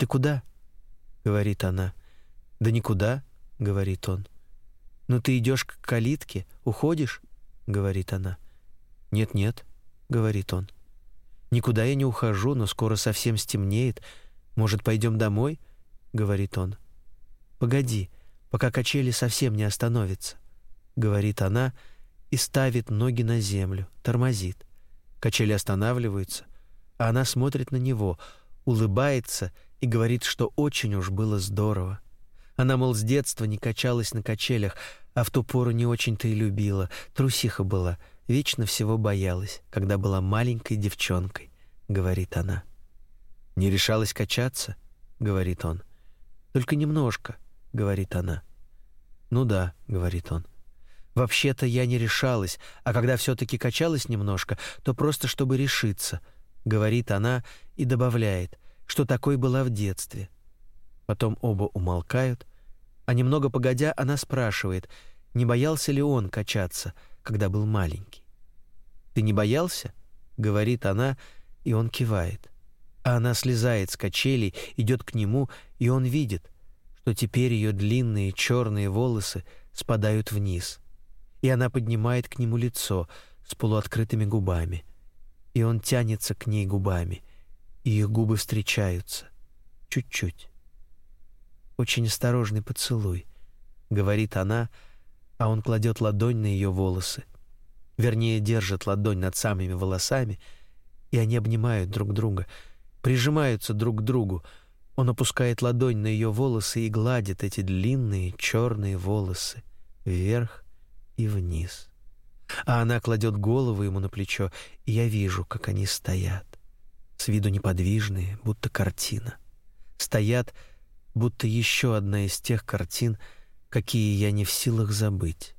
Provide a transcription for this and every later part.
«Ты куда?» — говорит она. «Да никуда», — говорит он. «Ну ты идешь к калитке, уходишь?» — говорит она. «Нет-нет», — говорит он. «Никуда я не ухожу, но скоро совсем стемнеет. Может, пойдем домой?» — говорит он. «Погоди, пока качели совсем не остановятся», — говорит она и ставит ноги на землю, тормозит. Качели останавливаются, а она смотрит на него, улыбается и говорит, что очень уж было здорово. Она, мол, с детства не качалась на качелях, а в ту пору не очень-то и любила, трусиха была, вечно всего боялась, когда была маленькой девчонкой, говорит она. Не решалась качаться, говорит он. Только немножко, говорит она. Ну да, говорит он. Вообще-то я не решалась, а когда все таки качалась немножко, то просто чтобы решиться, говорит она и добавляет, что такой была в детстве. Потом оба умолкают, а немного погодя она спрашивает, не боялся ли он качаться, когда был маленький. «Ты не боялся?» — говорит она, и он кивает. А она слезает с качелей, идет к нему, и он видит, что теперь ее длинные черные волосы спадают вниз. И она поднимает к нему лицо с полуоткрытыми губами. И он тянется к ней губами, их губы встречаются. Чуть-чуть очень осторожный поцелуй», — говорит она, а он кладет ладонь на ее волосы. Вернее, держит ладонь над самыми волосами, и они обнимают друг друга, прижимаются друг к другу. Он опускает ладонь на ее волосы и гладит эти длинные черные волосы вверх и вниз. А она кладет голову ему на плечо, и я вижу, как они стоят, с виду неподвижные, будто картина. Стоят, будто еще одна из тех картин, какие я не в силах забыть.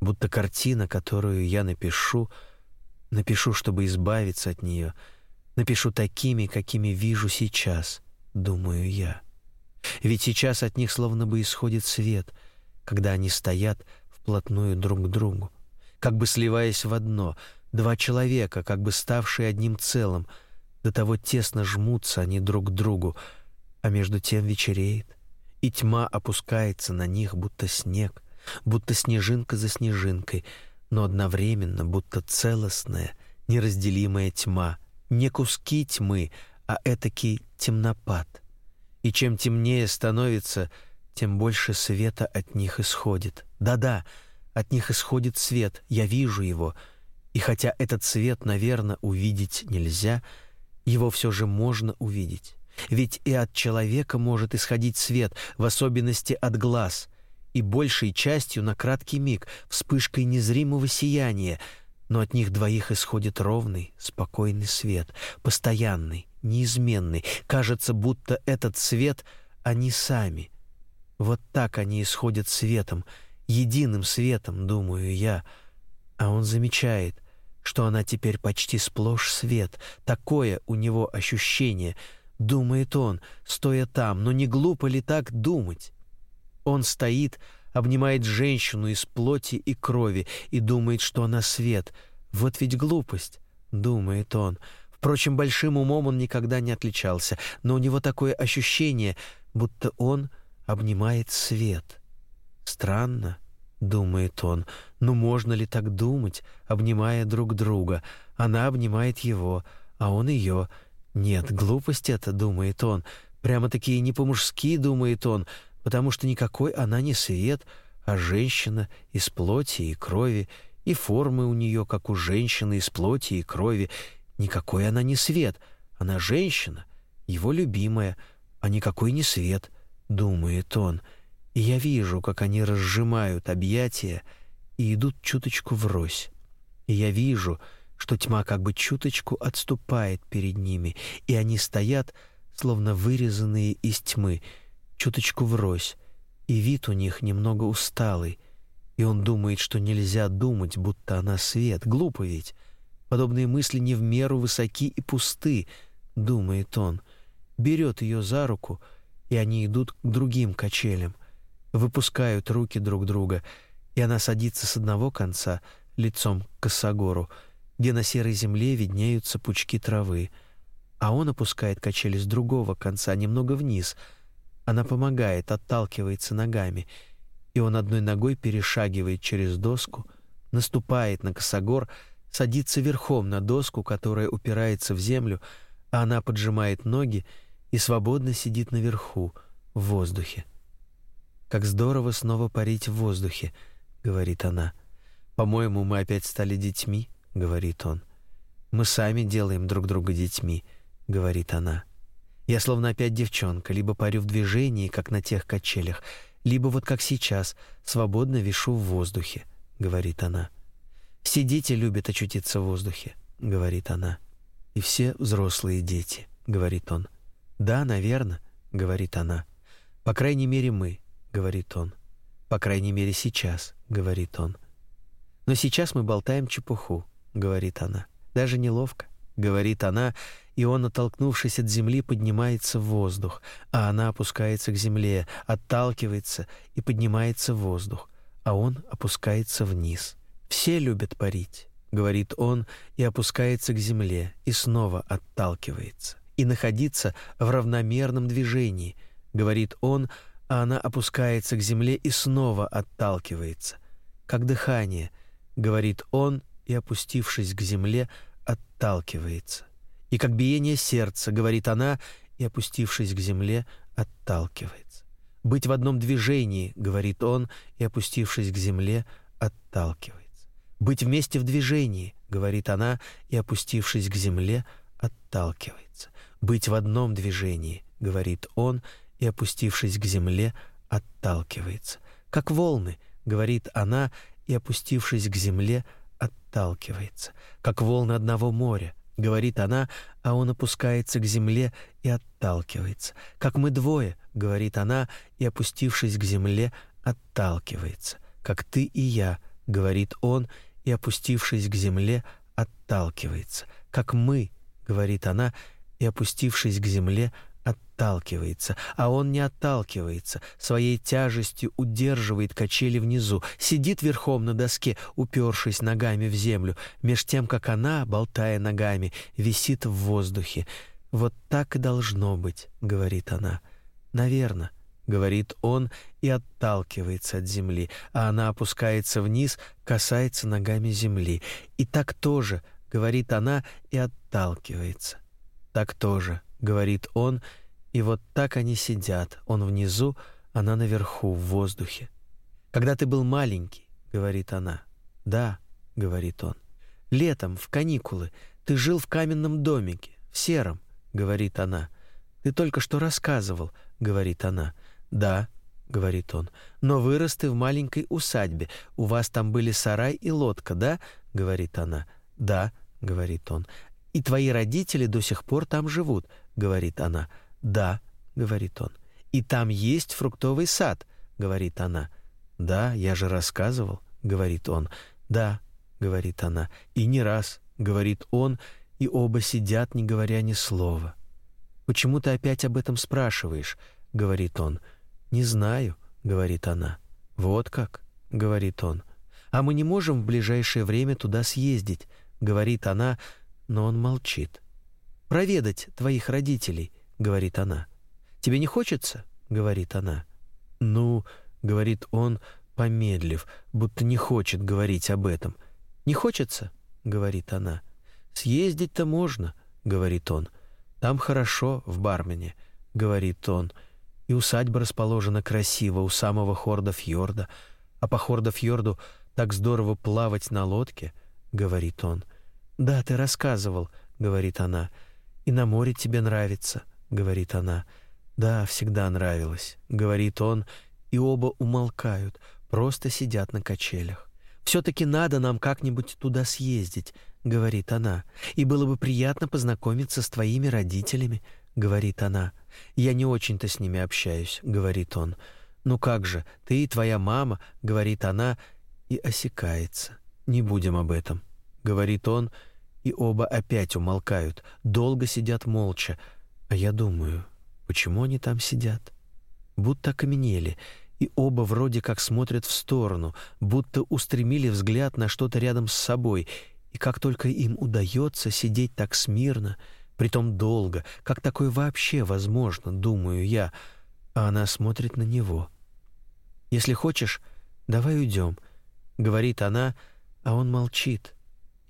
Будто картина, которую я напишу, напишу, чтобы избавиться от нее, напишу такими, какими вижу сейчас, думаю я. Ведь сейчас от них словно бы исходит свет, когда они стоят вплотную друг к другу, как бы сливаясь в одно, два человека, как бы ставшие одним целым, до того тесно жмутся они друг к другу, а между тем вечереет, и тьма опускается на них, будто снег, будто снежинка за снежинкой, но одновременно будто целостная, неразделимая тьма, не куски тьмы, а этакий темнопад. И чем темнее становится, тем больше света от них исходит. Да-да, от них исходит свет, я вижу его, и хотя этот свет, наверное, увидеть нельзя, его все же можно увидеть. Ведь и от человека может исходить свет, в особенности от глаз, и большей частью на краткий миг, вспышкой незримого сияния, но от них двоих исходит ровный, спокойный свет, постоянный, неизменный. Кажется, будто этот свет они сами. Вот так они исходят светом, единым светом, думаю я. А он замечает, что она теперь почти сплошь свет. Такое у него ощущение — думает он, стоя там, но не глупо ли так думать? Он стоит, обнимает женщину из плоти и крови и думает, что она свет. Вот ведь глупость, думает он. Впрочем, большим умом он никогда не отличался, но у него такое ощущение, будто он обнимает свет. Странно, думает он. Ну можно ли так думать, обнимая друг друга? Она обнимает его, а он ее. Нет, глупость это, думает он. Прямо-таки не по-мужски, думает он, потому что никакой она не свет, а женщина из плоти и крови, и формы у нее, как у женщины из плоти и крови. Никакой она не свет, она женщина, его любимая, а никакой не свет, думает он. И я вижу, как они разжимают объятия и идут чуточку врозь. И я вижу, что тьма как бы чуточку отступает перед ними, и они стоят, словно вырезанные из тьмы, чуточку врозь, и вид у них немного усталый, и он думает, что нельзя думать, будто она свет. Глупо ведь. Подобные мысли не в меру высоки и пусты, думает он. Берет ее за руку, и они идут к другим качелям, выпускают руки друг друга, и она садится с одного конца лицом к косогору, где на серой земле виднеются пучки травы, а он опускает качели с другого конца немного вниз. Она помогает, отталкивается ногами, и он одной ногой перешагивает через доску, наступает на косогор, садится верхом на доску, которая упирается в землю, а она поджимает ноги и свободно сидит наверху, в воздухе. «Как здорово снова парить в воздухе», — говорит она. «По-моему, мы опять стали детьми», — говорит он. «Мы сами делаем друг друга детьми», — говорит она. «Я словно опять девчонка, либо парю в движении, как на тех качелях, либо вот как сейчас, свободно вишу в воздухе», — говорит она. «Все дети любят очутиться в воздухе», — говорит она. «И все взрослые дети», — говорит он. «Да, наверное», — говорит она. «По крайней мере, мы», — говорит он. «По крайней мере, сейчас», — говорит он. «Но сейчас мы болтаем чепуху», — говорит она. «Даже неловко», — говорит она, и он, оттолкнувшись от земли, поднимается в воздух, а она опускается к земле, отталкивается и поднимается в воздух, а он опускается вниз. «Все любят парить», — говорит он, и опускается к земле, и снова отталкивается. «И находиться в равномерном движении», — говорит он, а она опускается к земле и снова отталкивается. «Как дыхание», — говорит он, и, опустившись к земле, отталкивается. «И как биение сердца», — говорит она, и, опустившись к земле, отталкивается. «Быть в одном движении», — говорит он, и, опустившись к земле, отталкивается. «Быть вместе в движении», — говорит она, и, опустившись к земле, отталкивается. «Быть в одном движении», — говорит он, и, опустившись к земле, отталкивается. «Как волны», — говорит она, и, опустившись к земле, отталкивается. «Как волны одного моря», — говорит она, а он опускается к земле и отталкивается. «Как мы двое», — говорит она, и, опустившись к земле, отталкивается. «Как ты и я», — говорит он, и, опустившись к земле, отталкивается. «Как мы», — говорит она, и, опустившись к земле, отталкивается, а он не отталкивается, своей тяжестью удерживает качели внизу, сидит верхом на доске, упершись ногами в землю, меж тем, как она, болтая ногами, висит в воздухе. «Вот так и должно быть», — говорит она. «Наверно», — говорит он и отталкивается от земли, а она опускается вниз, касается ногами земли. «И так тоже», — говорит она и отталкивается. «Так тоже», — говорит он, и вот так они сидят, он внизу, она наверху, в воздухе. «Когда ты был маленький», — говорит она. «Да», — говорит он. «Летом, в каникулы, ты жил в каменном домике, в сером», — говорит она. «Ты только что рассказывал», — говорит она. «Да», — говорит он. «Но вырос ты в маленькой усадьбе. У вас там были сарай и лодка, да?» — говорит она. «Да», — говорит он. «И твои родители до сих пор там живут», — говорит она. «Да», — говорит он. «И там есть фруктовый сад», — говорит она. «Да, я же рассказывал», — говорит он. «Да», — говорит она. «И не раз», — говорит он, и оба сидят, не говоря ни слова. «Почему ты опять об этом спрашиваешь?» — говорит он. «Не знаю», — говорит она. «Вот как?» — говорит он. «А мы не можем в ближайшее время туда съездить», — говорит она, но он молчит. «Проведать твоих родителей», — говорит она. «Тебе не хочется?» — говорит она. «Ну», — говорит он, помедлив, будто не хочет говорить об этом. «Не хочется?» — говорит она. «Съездить-то можно», — говорит он. «Там хорошо, в Бармене», — говорит он. «И усадьба расположена красиво у самого хорда фьорда, а по хорда фьорду так здорово плавать на лодке», — говорит он. «Да, ты рассказывал», — говорит она. «И на море тебе нравится», — говорит она. «Да, всегда нравилось», — говорит он, и оба умолкают, просто сидят на качелях. «Все-таки надо нам как-нибудь туда съездить», — говорит она. «И было бы приятно познакомиться с твоими родителями», — говорит она. «Я не очень-то с ними общаюсь», — говорит он. «Ну как же, ты и твоя мама», — говорит она, и осекается. «Не будем об этом», — говорит он, — и оба опять умолкают, долго сидят молча. А я думаю, почему они там сидят? Будто окаменели, и оба вроде как смотрят в сторону, будто устремили взгляд на что-то рядом с собой, и как только им удается сидеть так смирно, Притом долго. Как такое вообще возможно, думаю я. А она смотрит на него. «Если хочешь, давай уйдем», — говорит она, а он молчит.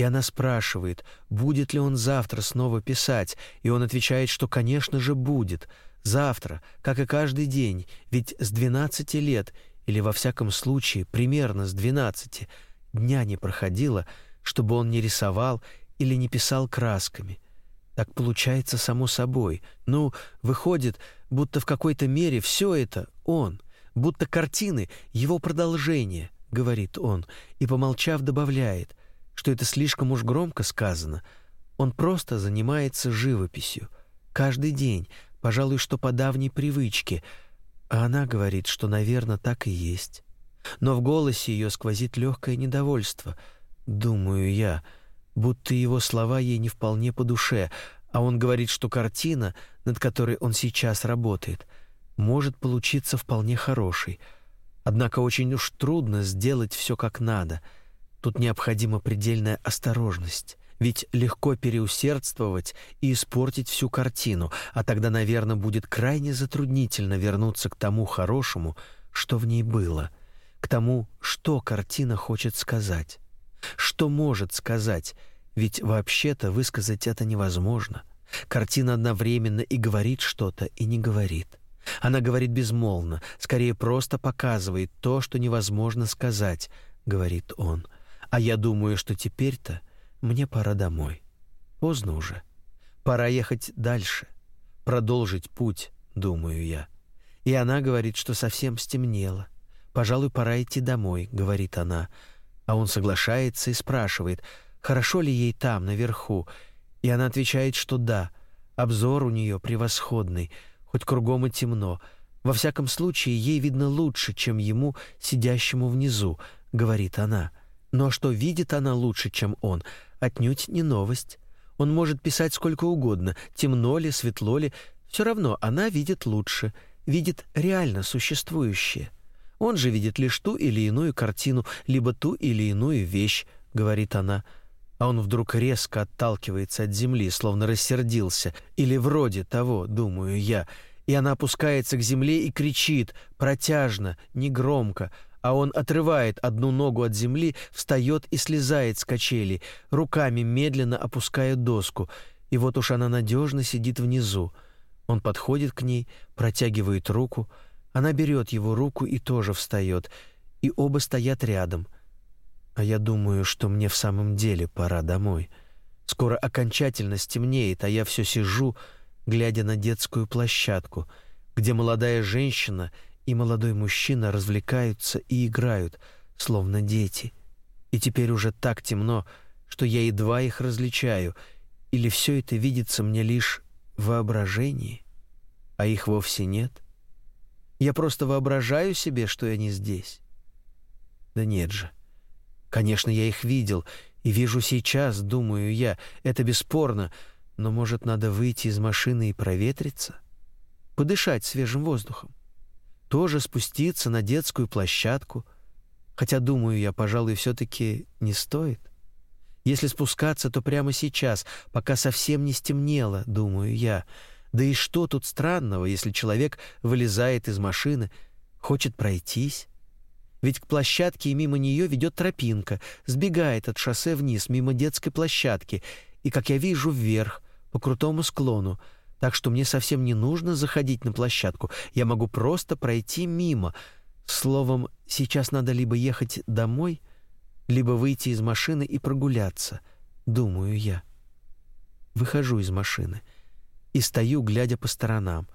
И она спрашивает, будет ли он завтра снова писать, и он отвечает, что, конечно же, будет. Завтра, как и каждый день, ведь с 12 лет, или во всяком случае примерно с 12, дня не проходило, чтобы он не рисовал или не писал красками — так получается само собой. Ну, выходит, будто в какой-то мере все это он, будто картины — его продолжение, — говорит он, и, помолчав, добавляет, что это слишком уж громко сказано. Он просто занимается живописью. Каждый день, пожалуй, что по давней привычке. А она говорит, что, наверное, так и есть. Но в голосе ее сквозит легкое недовольство. Думаю я — будто его слова ей не вполне по душе, а он говорит, что картина, над которой он сейчас работает, может получиться вполне хорошей. Однако очень уж трудно сделать все как надо. Тут необходима предельная осторожность. Ведь легко переусердствовать и испортить всю картину, а тогда, наверное, будет крайне затруднительно вернуться к тому хорошему, что в ней было, к тому, что картина хочет сказать. Что может сказать, ведь вообще-то высказать это невозможно. Картина одновременно и говорит что-то, и не говорит. Она говорит безмолвно, скорее просто показывает то, что невозможно сказать, говорит он. А я думаю, что теперь-то мне пора домой. Поздно уже. Пора ехать дальше, продолжить путь, думаю я. И она говорит, что совсем стемнело. Пожалуй, пора идти домой, говорит она. А он соглашается и спрашивает: хорошо ли ей там, наверху, и она отвечает, что да, обзор у нее превосходный, хоть кругом и темно. Во всяком случае, ей видно лучше, чем ему, сидящему внизу, говорит она. Но что видит она лучше, чем он, отнюдь не новость. Он может писать сколько угодно, темно ли, светло ли, все равно она видит лучше, видит реально существующее. Он же видит лишь ту или иную картину, либо ту или иную вещь, говорит она а он вдруг резко отталкивается от земли, словно рассердился, или вроде того, думаю я, и она опускается к земле и кричит, протяжно, негромко, а он отрывает одну ногу от земли, встает и слезает с качели, руками медленно опуская доску, и вот уж она надежно сидит внизу. Он подходит к ней, протягивает руку, она берет его руку и тоже встает, и оба стоят рядом — а я думаю, что мне в самом деле пора домой. Скоро окончательно стемнеет, а я все сижу, глядя на детскую площадку, где молодая женщина и молодой мужчина развлекаются и играют, словно дети. И теперь уже так темно, что я едва их различаю, или все это видится мне лишь в воображении, а их вовсе нет. Я просто воображаю себе, что они здесь. Да нет же. Конечно, я их видел и вижу сейчас, думаю я, это бесспорно, но, может, надо выйти из машины и проветриться? Подышать свежим воздухом? Тоже спуститься на детскую площадку? Хотя, думаю я, пожалуй, все-таки не стоит. Если спускаться, то прямо сейчас, пока совсем не стемнело, думаю я. Да и что тут странного, если человек вылезает из машины, хочет пройтись? Ведь к площадке и мимо нее ведет тропинка, сбегает от шоссе вниз, мимо детской площадки, и, как я вижу, вверх, по крутому склону. Так что мне совсем не нужно заходить на площадку, я могу просто пройти мимо. Словом, сейчас надо либо ехать домой, либо выйти из машины и прогуляться, думаю я. Выхожу из машины и стою, глядя по сторонам.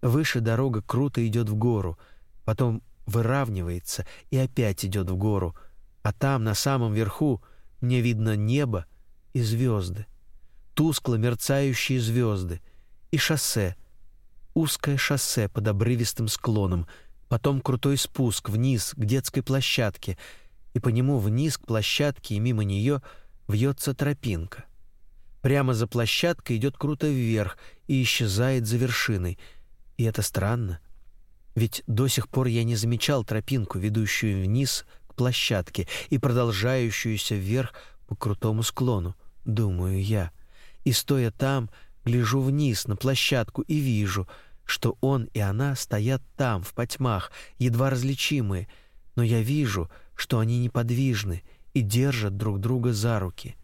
Выше дорога круто идет в гору, потом выравнивается и опять идет в гору, а там, на самом верху, мне видно небо и звезды, тускло мерцающие звезды, и шоссе, узкое шоссе под обрывистым склоном, потом крутой спуск вниз к детской площадке, и по нему вниз к площадке и мимо нее вьется тропинка. Прямо за площадкой идет круто вверх и исчезает за вершиной, и это странно — ведь до сих пор я не замечал тропинку, ведущую вниз к площадке и продолжающуюся вверх по крутому склону, думаю я. И стоя там, гляжу вниз на площадку и вижу, что он и она стоят там, в потьмах, едва различимые, но я вижу, что они неподвижны и держат друг друга за руки.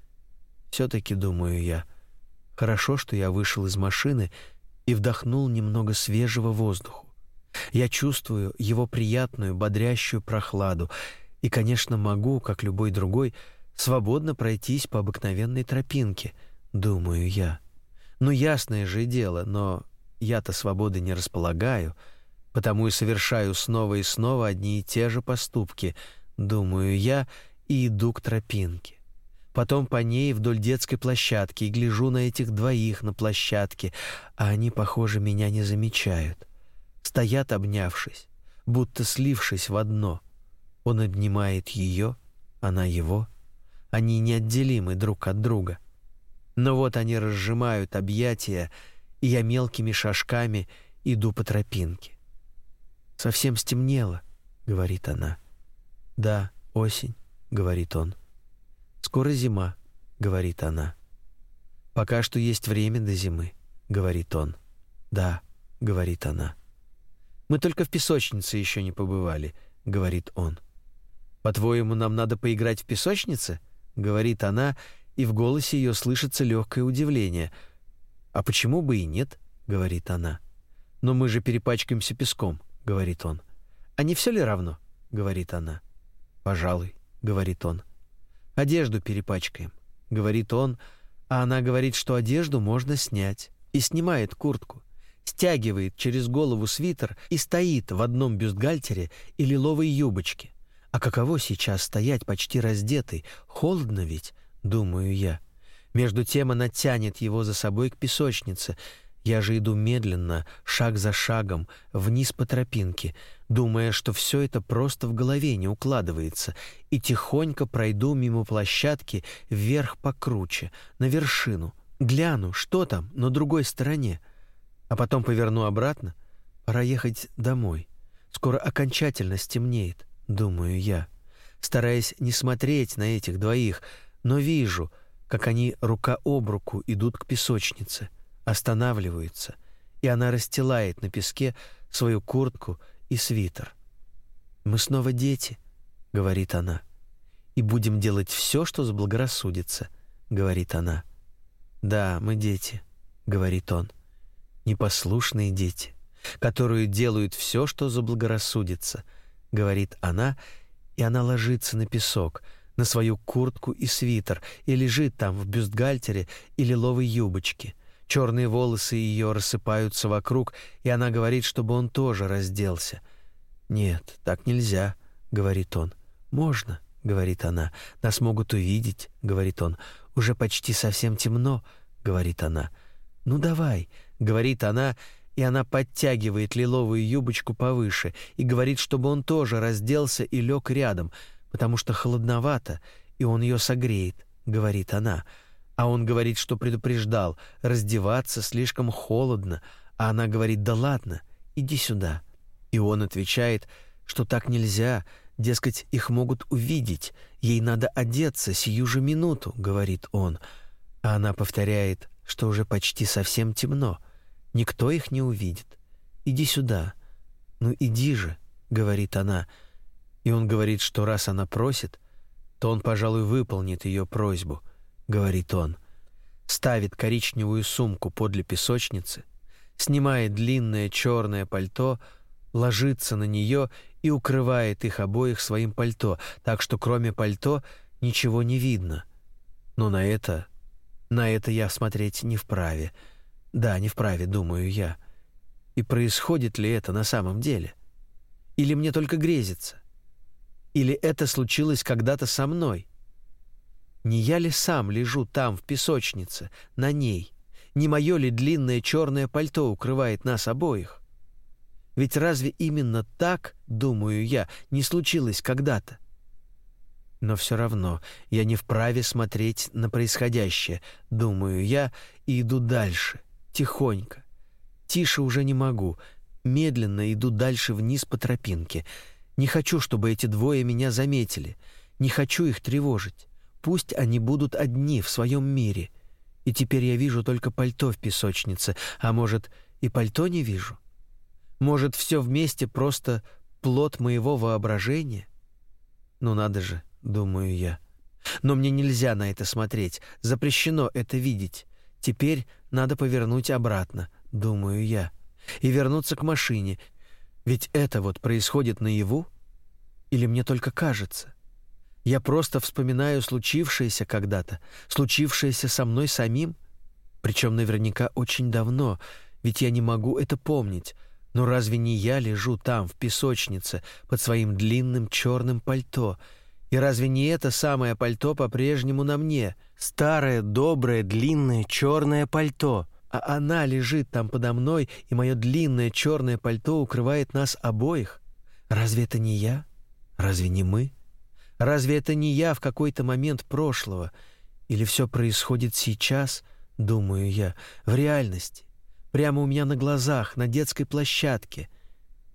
Все-таки, думаю я, хорошо, что я вышел из машины и вдохнул немного свежего воздуха. Я чувствую его приятную, бодрящую прохладу и, конечно, могу, как любой другой, свободно пройтись по обыкновенной тропинке, думаю я. Ну, ясное же дело, но я-то свободы не располагаю, потому и совершаю снова и снова одни и те же поступки, думаю я, и иду к тропинке. Потом по ней вдоль детской площадки и гляжу на этих двоих на площадке, а они, похоже, меня не замечают. Стоят, обнявшись, будто слившись в одно. Он обнимает ее, она его. Они неотделимы друг от друга. Но вот они разжимают объятия, и я мелкими шажками иду по тропинке. «Совсем стемнело», — говорит она. «Да, осень», — говорит он. «Скоро зима», — говорит она. «Пока что есть время до зимы», — говорит он. «Да», — говорит она. «Мы только в песочнице еще не побывали», — говорит он. «По-твоему, нам надо поиграть в песочнице?» — говорит она, и в голосе ее слышится легкое удивление. «А почему бы и нет?» — говорит она. «Но мы же перепачкаемся песком», — говорит он. «А не все ли равно?» — говорит она. «Пожалуй», — говорит он. «Одежду перепачкаем», — говорит он, а она говорит, что одежду можно снять, и снимает куртку стягивает через голову свитер и стоит в одном бюстгальтере и лиловой юбочке. А каково сейчас стоять почти раздетый? Холодно ведь, думаю я. Между тем она тянет его за собой к песочнице. Я же иду медленно, шаг за шагом, вниз по тропинке, думая, что все это просто в голове не укладывается, и тихонько пройду мимо площадки вверх покруче, на вершину. Гляну, что там на другой стороне а потом поверну обратно. Пора ехать домой. Скоро окончательно стемнеет, думаю я, стараясь не смотреть на этих двоих, но вижу, как они рука об руку идут к песочнице, останавливаются, и она расстилает на песке свою куртку и свитер. «Мы снова дети», — говорит она, — «и будем делать все, что заблагорассудится», — говорит она. «Да, мы дети», — говорит он непослушные дети, которые делают все, что заблагорассудится, говорит она, и она ложится на песок, на свою куртку и свитер, и лежит там в бюстгальтере и лиловой юбочке. Черные волосы ее рассыпаются вокруг, и она говорит, чтобы он тоже разделся. «Нет, так нельзя», — говорит он. «Можно», — говорит она. «Нас могут увидеть», — говорит он. «Уже почти совсем темно», — говорит она. «Ну давай», — говорит она, и она подтягивает лиловую юбочку повыше и говорит, чтобы он тоже разделся и лег рядом, потому что холодновато, и он ее согреет, — говорит она. А он говорит, что предупреждал, раздеваться слишком холодно, а она говорит, да ладно, иди сюда. И он отвечает, что так нельзя, дескать, их могут увидеть, ей надо одеться сию же минуту, — говорит он. А она повторяет, что уже почти совсем темно — Никто их не увидит. Иди сюда. Ну иди же, говорит она. И он говорит, что раз она просит, то он, пожалуй, выполнит ее просьбу, говорит он. Ставит коричневую сумку подле песочницы, снимает длинное черное пальто, ложится на нее и укрывает их обоих своим пальто, так что кроме пальто ничего не видно. Но на это, на это я смотреть не вправе. Да, не вправе, думаю я. И происходит ли это на самом деле? Или мне только грезится? Или это случилось когда-то со мной? Не я ли сам лежу там, в песочнице, на ней? Не мое ли длинное черное пальто укрывает нас обоих? Ведь разве именно так, думаю я, не случилось когда-то? Но все равно я не вправе смотреть на происходящее, думаю я, и иду дальше, Тихонько. Тише уже не могу. Медленно иду дальше вниз по тропинке. Не хочу, чтобы эти двое меня заметили. Не хочу их тревожить. Пусть они будут одни в своем мире. И теперь я вижу только пальто в песочнице, а может, и пальто не вижу? Может, все вместе просто плод моего воображения? Ну надо же, думаю я. Но мне нельзя на это смотреть, запрещено это видеть. Теперь надо повернуть обратно, думаю я, и вернуться к машине. Ведь это вот происходит наяву? Или мне только кажется? Я просто вспоминаю случившееся когда-то, случившееся со мной самим, причем наверняка очень давно, ведь я не могу это помнить. Но разве не я лежу там, в песочнице, под своим длинным черным пальто? И разве не это самое пальто по-прежнему на мне? Старое, доброе, длинное черное пальто. А она лежит там подо мной, и мое длинное черное пальто укрывает нас обоих. Разве это не я? Разве не мы? Разве это не я в какой-то момент прошлого? Или все происходит сейчас, думаю я, в реальности? Прямо у меня на глазах, на детской площадке.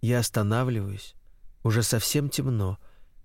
Я останавливаюсь. Уже совсем темно,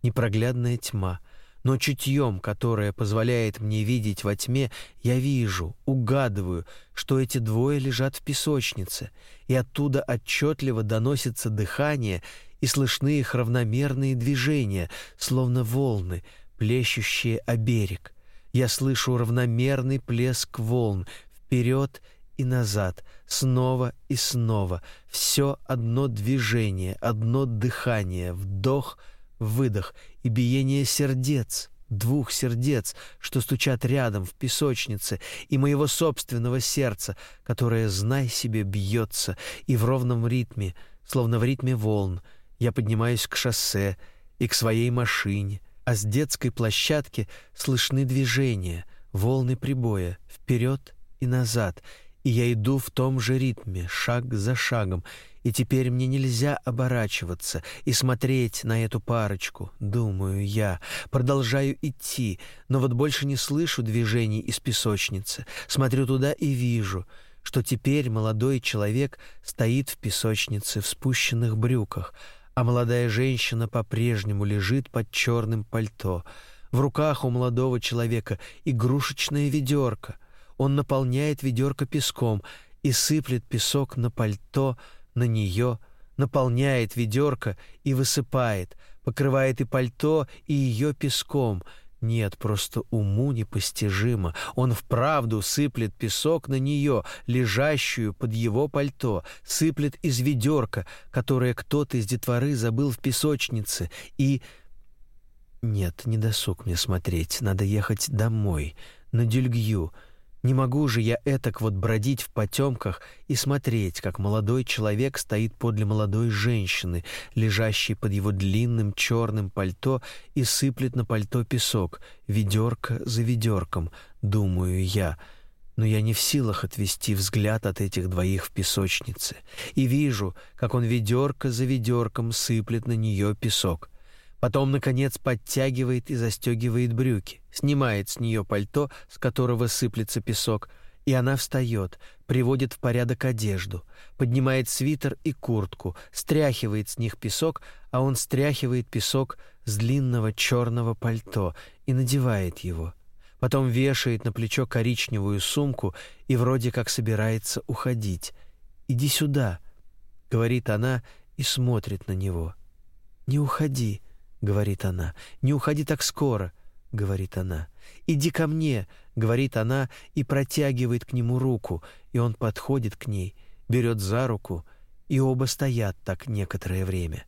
непроглядная тьма. Но чутьем, которое позволяет мне видеть во тьме, я вижу, угадываю, что эти двое лежат в песочнице, и оттуда отчетливо доносится дыхание и слышны их равномерные движения, словно волны, плещущие о берег. Я слышу равномерный плеск волн вперед и назад, снова и снова. Все одно движение, одно дыхание, вдох, выдох и биение сердец, двух сердец, что стучат рядом в песочнице, и моего собственного сердца, которое, знай себе, бьется, и в ровном ритме, словно в ритме волн, я поднимаюсь к шоссе и к своей машине, а с детской площадки слышны движения, волны прибоя, вперед и назад — и я иду в том же ритме, шаг за шагом, и теперь мне нельзя оборачиваться и смотреть на эту парочку, думаю я. Продолжаю идти, но вот больше не слышу движений из песочницы. Смотрю туда и вижу, что теперь молодой человек стоит в песочнице в спущенных брюках, а молодая женщина по-прежнему лежит под черным пальто. В руках у молодого человека игрушечная ведерко — он наполняет ведерко песком и сыплет песок на пальто, на нее, наполняет ведерко и высыпает, покрывает и пальто, и ее песком. Нет, просто уму непостижимо. Он вправду сыплет песок на нее, лежащую под его пальто, сыплет из ведерка, которое кто-то из детворы забыл в песочнице, и... Нет, не досуг мне смотреть, надо ехать домой, на Дюльгью, не могу же я этак вот бродить в потемках и смотреть, как молодой человек стоит подле молодой женщины, лежащей под его длинным черным пальто и сыплет на пальто песок, ведерко за ведерком, думаю я. Но я не в силах отвести взгляд от этих двоих в песочнице и вижу, как он ведерко за ведерком сыплет на нее песок. Потом, наконец, подтягивает и застегивает брюки, снимает с нее пальто, с которого сыплется песок, и она встает, приводит в порядок одежду, поднимает свитер и куртку, стряхивает с них песок, а он стряхивает песок с длинного черного пальто и надевает его. Потом вешает на плечо коричневую сумку и вроде как собирается уходить. «Иди сюда», — говорит она и смотрит на него. «Не уходи», — говорит она. «Не уходи так скоро», — говорит она. «Иди ко мне», — говорит она и протягивает к нему руку, и он подходит к ней, берет за руку, и оба стоят так некоторое время.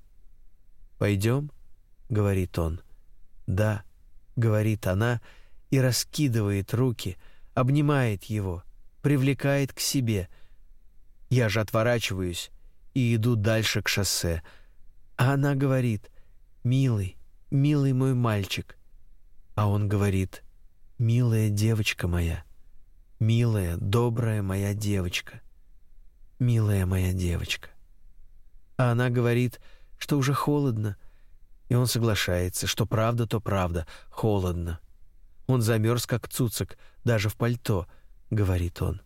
«Пойдем?» — говорит он. «Да», — говорит она и раскидывает руки, обнимает его, привлекает к себе. Я же отворачиваюсь и иду дальше к шоссе. А она говорит — «Милый, милый мой мальчик». А он говорит, «Милая девочка моя, милая, добрая моя девочка, милая моя девочка». А она говорит, что уже холодно, и он соглашается, что правда то правда, холодно. Он замерз, как цуцик, даже в пальто, говорит он.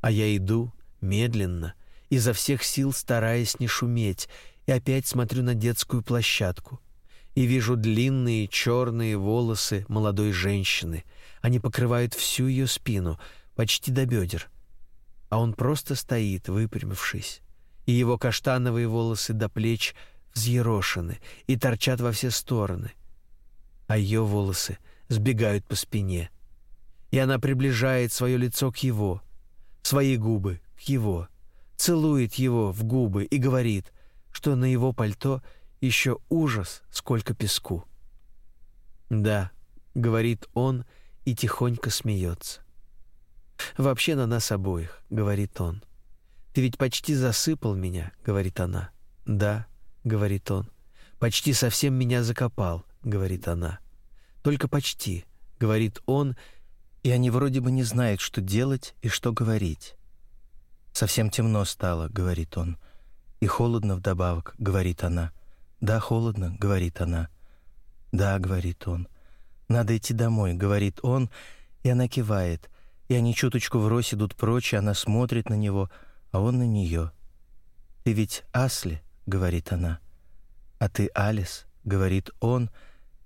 А я иду медленно, изо всех сил стараясь не шуметь, и опять смотрю на детскую площадку и вижу длинные черные волосы молодой женщины. Они покрывают всю ее спину, почти до бедер, а он просто стоит, выпрямившись, и его каштановые волосы до плеч взъерошены и торчат во все стороны, а ее волосы сбегают по спине, и она приближает свое лицо к его, свои губы к его, целует его в губы и говорит, что на его пальто еще ужас, сколько песку. «Да», — говорит он и тихонько смеется. «Вообще на нас обоих», — говорит он. «Ты ведь почти засыпал меня», — говорит она. «Да», — говорит он. «Почти совсем меня закопал», — говорит она. «Только почти», — говорит он, и они вроде бы не знают, что делать и что говорить. «Совсем темно стало», — говорит он. «И холодно вдобавок», — говорит она. «Да, холодно», — говорит она. «Да», — говорит он. «Надо идти домой», — говорит он, и она кивает. И они чуточку врозь идут прочь, и она смотрит на него, а он на нее. «Ты ведь Асли», — говорит она. «А ты Алис», — говорит он,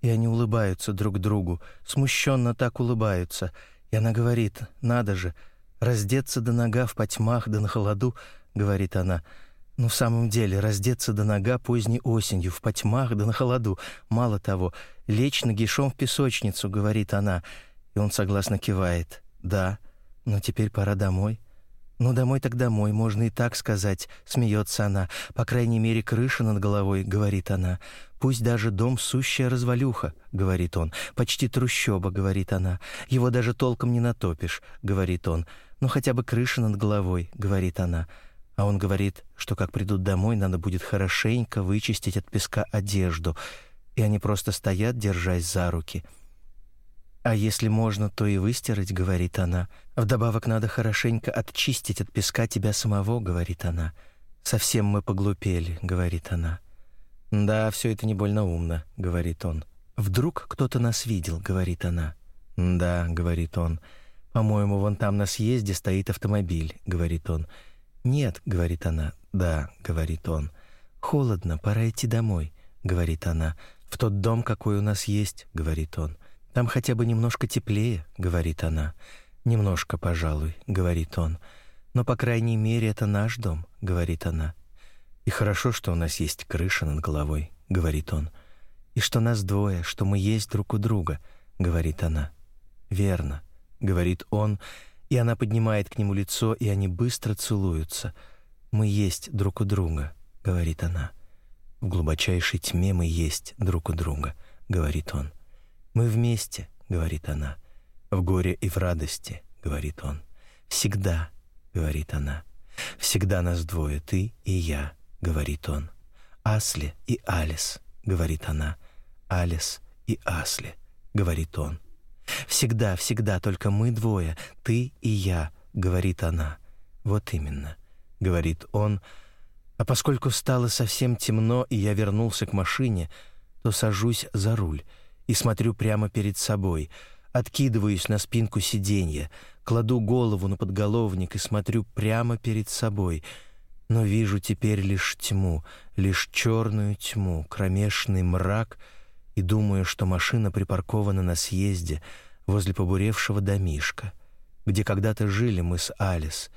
и они улыбаются друг другу, смущенно так улыбаются. И она говорит, «Надо же, раздеться до нога в потьмах да на холоду», — говорит она, — но в самом деле раздеться до нога поздней осенью, в потьмах да на холоду. Мало того, лечь нагишом в песочницу, говорит она. И он согласно кивает. Да, но теперь пора домой. «Ну, домой так домой, можно и так сказать», — смеется она. «По крайней мере, крыша над головой», — говорит она. «Пусть даже дом сущая развалюха», — говорит он. «Почти трущоба», — говорит она. «Его даже толком не натопишь», — говорит он. «Ну, хотя бы крыша над головой», — говорит она. А он говорит, что как придут домой, надо будет хорошенько вычистить от песка одежду, и они просто стоят, держась за руки. «А если можно, то и выстирать», — говорит она. «Вдобавок надо хорошенько отчистить от песка тебя самого», — говорит она. «Совсем мы поглупели», — говорит она. «Да, все это не больно умно», — говорит он. «Вдруг кто-то нас видел», — говорит она. «Да», — говорит он. «По-моему, вон там на съезде стоит автомобиль», — говорит он. «Нет», — говорит она. «Да», — говорит он. «Холодно, пора идти домой», — говорит она. «В тот дом, какой у нас есть», — говорит он. «Там хотя бы немножко теплее», — говорит она. «Немножко, пожалуй», — говорит он. «Но, по крайней мере, это наш дом», — говорит она. «И хорошо, что у нас есть крыша над головой», — говорит он. «И что нас двое, что мы есть друг у друга», — говорит она. «Верно», — говорит он, — и она поднимает к нему лицо, и они быстро целуются. «Мы есть друг у друга», — говорит она. «В глубочайшей тьме мы есть друг у друга», — говорит он. «Мы вместе», — говорит она. «В горе и в радости», — говорит он. «Всегда», — говорит она. «Всегда нас двое, ты и я», — говорит он. «Асли и Алис», — говорит она. «Алис и Асли», — говорит он. Всегда, всегда только мы двое, ты и я, говорит она. Вот именно, говорит он. А поскольку стало совсем темно, и я вернулся к машине, то сажусь за руль и смотрю прямо перед собой, откидываюсь на спинку сиденья, кладу голову на подголовник и смотрю прямо перед собой, но вижу теперь лишь тьму, лишь черную тьму, кромешный мрак — и думаю, что машина припаркована на съезде возле побуревшего домишка, где когда-то жили мы с Алис,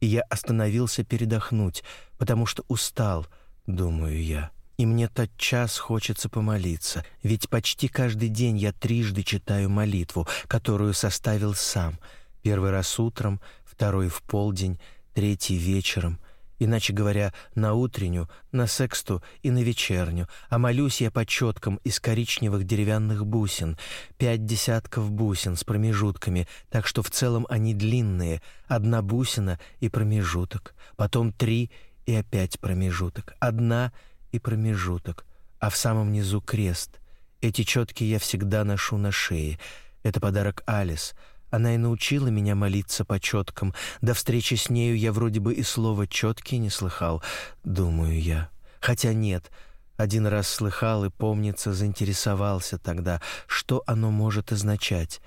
и я остановился передохнуть, потому что устал, думаю я. И мне тотчас хочется помолиться, ведь почти каждый день я трижды читаю молитву, которую составил сам. Первый раз утром, второй в полдень, третий вечером — иначе говоря, на утреннюю, на сексту и на вечернюю, а молюсь я по четкам из коричневых деревянных бусин, пять десятков бусин с промежутками, так что в целом они длинные, одна бусина и промежуток, потом три и опять промежуток, одна и промежуток, а в самом низу крест. Эти четки я всегда ношу на шее. Это подарок Алис — она и научила меня молиться по четкам. До встречи с нею я вроде бы и слова «четкий» не слыхал, думаю я. Хотя нет, один раз слыхал и, помнится, заинтересовался тогда, что оно может означать.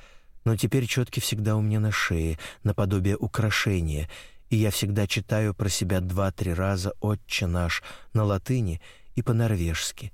Но теперь четки всегда у меня на шее, наподобие украшения, и я всегда читаю про себя два-три раза «Отче наш» на латыни и по-норвежски,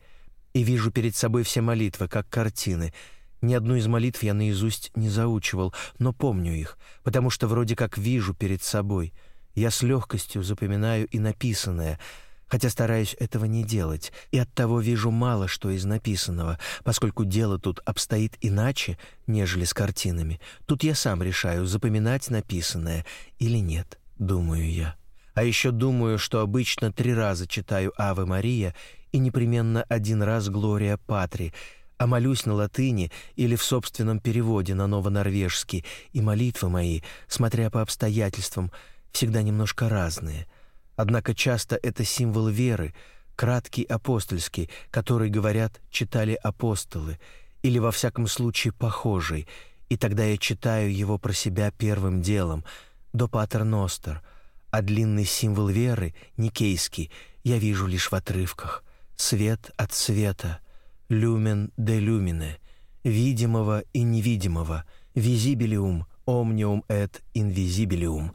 и вижу перед собой все молитвы, как картины — Ни одну из молитв я наизусть не заучивал, но помню их, потому что вроде как вижу перед собой. Я с легкостью запоминаю и написанное, хотя стараюсь этого не делать, и оттого вижу мало что из написанного, поскольку дело тут обстоит иначе, нежели с картинами. Тут я сам решаю, запоминать написанное или нет, думаю я. А еще думаю, что обычно три раза читаю «Аве Мария» и непременно один раз «Глория Патри», а молюсь на латыни или в собственном переводе на новонорвежский, и молитвы мои, смотря по обстоятельствам, всегда немножко разные. Однако часто это символ веры, краткий апостольский, который, говорят, читали апостолы, или во всяком случае похожий, и тогда я читаю его про себя первым делом, до Патер Ностер, а длинный символ веры, никейский, я вижу лишь в отрывках. Свет от света — люмен де люмине, видимого и невидимого, визибилиум, омниум эт инвизибилиум,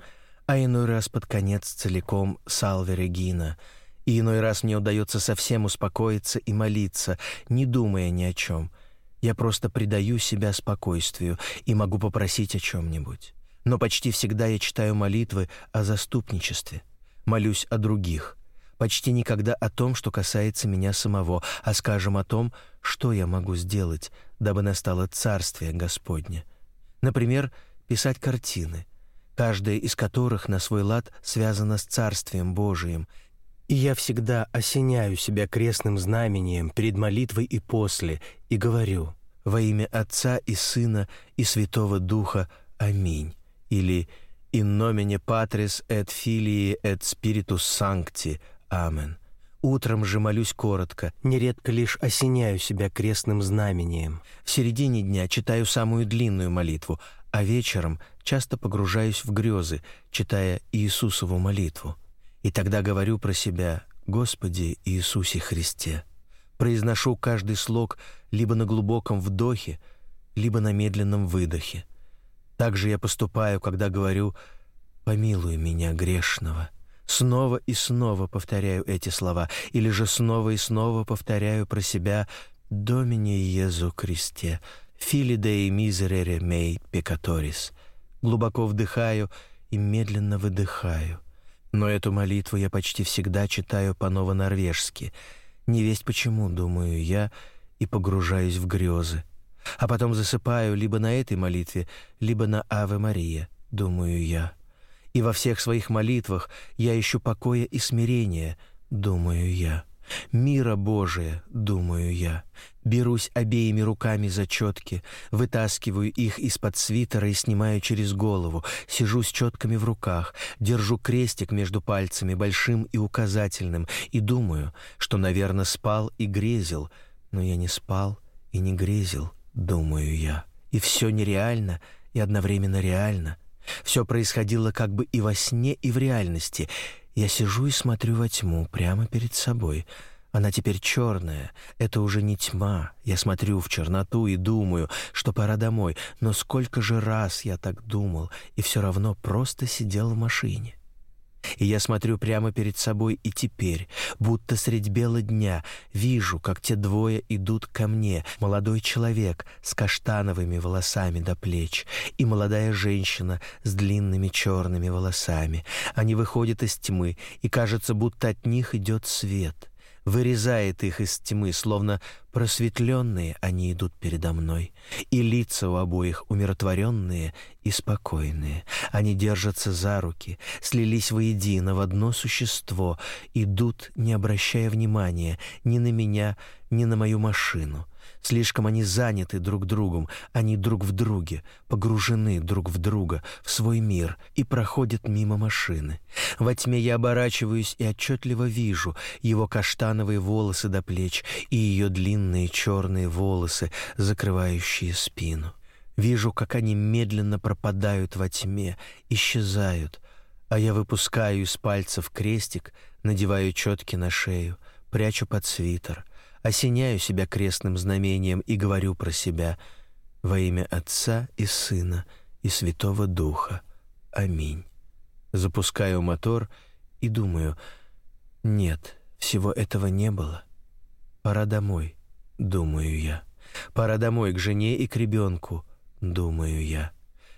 а иной раз под конец целиком салве регина, и иной раз мне удается совсем успокоиться и молиться, не думая ни о чем. Я просто предаю себя спокойствию и могу попросить о чем-нибудь. Но почти всегда я читаю молитвы о заступничестве, молюсь о других — почти никогда о том, что касается меня самого, а скажем о том, что я могу сделать, дабы настало Царствие Господне. Например, писать картины, каждая из которых на свой лад связана с Царствием Божиим, и я всегда осеняю себя крестным знамением перед молитвой и после, и говорю «Во имя Отца и Сына и Святого Духа. Аминь» или «In nomine Patris et Filii et Spiritus Sancti. Амен. Утром же молюсь коротко, нередко лишь осеняю себя крестным знамением. В середине дня читаю самую длинную молитву, а вечером часто погружаюсь в грезы, читая Иисусову молитву. И тогда говорю про себя «Господи Иисусе Христе». Произношу каждый слог либо на глубоком вдохе, либо на медленном выдохе. Также я поступаю, когда говорю «Помилуй меня, грешного». Снова и снова повторяю эти слова, или же снова и снова повторяю про себя «Домини Иезу Христе, фили деи мизерере мей пекаторис». Глубоко вдыхаю и медленно выдыхаю. Но эту молитву я почти всегда читаю по-ново-норвежски. Не весть почему, думаю я, и погружаюсь в грезы. А потом засыпаю либо на этой молитве, либо на «Аве Мария», думаю я. И во всех своих молитвах я ищу покоя и смирения, думаю я. Мира Божия, думаю я. Берусь обеими руками за четки, вытаскиваю их из-под свитера и снимаю через голову, сижу с четками в руках, держу крестик между пальцами, большим и указательным, и думаю, что, наверное, спал и грезил, но я не спал и не грезил, думаю я. И все нереально и одновременно реально — все происходило как бы и во сне, и в реальности. Я сижу и смотрю во тьму прямо перед собой. Она теперь черная. Это уже не тьма. Я смотрю в черноту и думаю, что пора домой. Но сколько же раз я так думал, и все равно просто сидел в машине. И я смотрю прямо перед собой и теперь, будто средь бела дня, вижу, как те двое идут ко мне, молодой человек с каштановыми волосами до плеч и молодая женщина с длинными черными волосами. Они выходят из тьмы, и кажется, будто от них идет свет вырезает их из тьмы, словно просветленные они идут передо мной, и лица у обоих умиротворенные и спокойные. Они держатся за руки, слились воедино в одно существо, идут, не обращая внимания ни на меня, ни на мою машину — Слишком они заняты друг другом, они друг в друге, погружены друг в друга, в свой мир и проходят мимо машины. Во тьме я оборачиваюсь и отчетливо вижу его каштановые волосы до плеч и ее длинные черные волосы, закрывающие спину. Вижу, как они медленно пропадают во тьме, исчезают, а я выпускаю из пальцев крестик, надеваю четки на шею, прячу под свитер — осеняю себя крестным знамением и говорю про себя во имя Отца и Сына и Святого Духа. Аминь. Запускаю мотор и думаю, нет, всего этого не было. Пора домой, думаю я. Пора домой к жене и к ребенку, думаю я.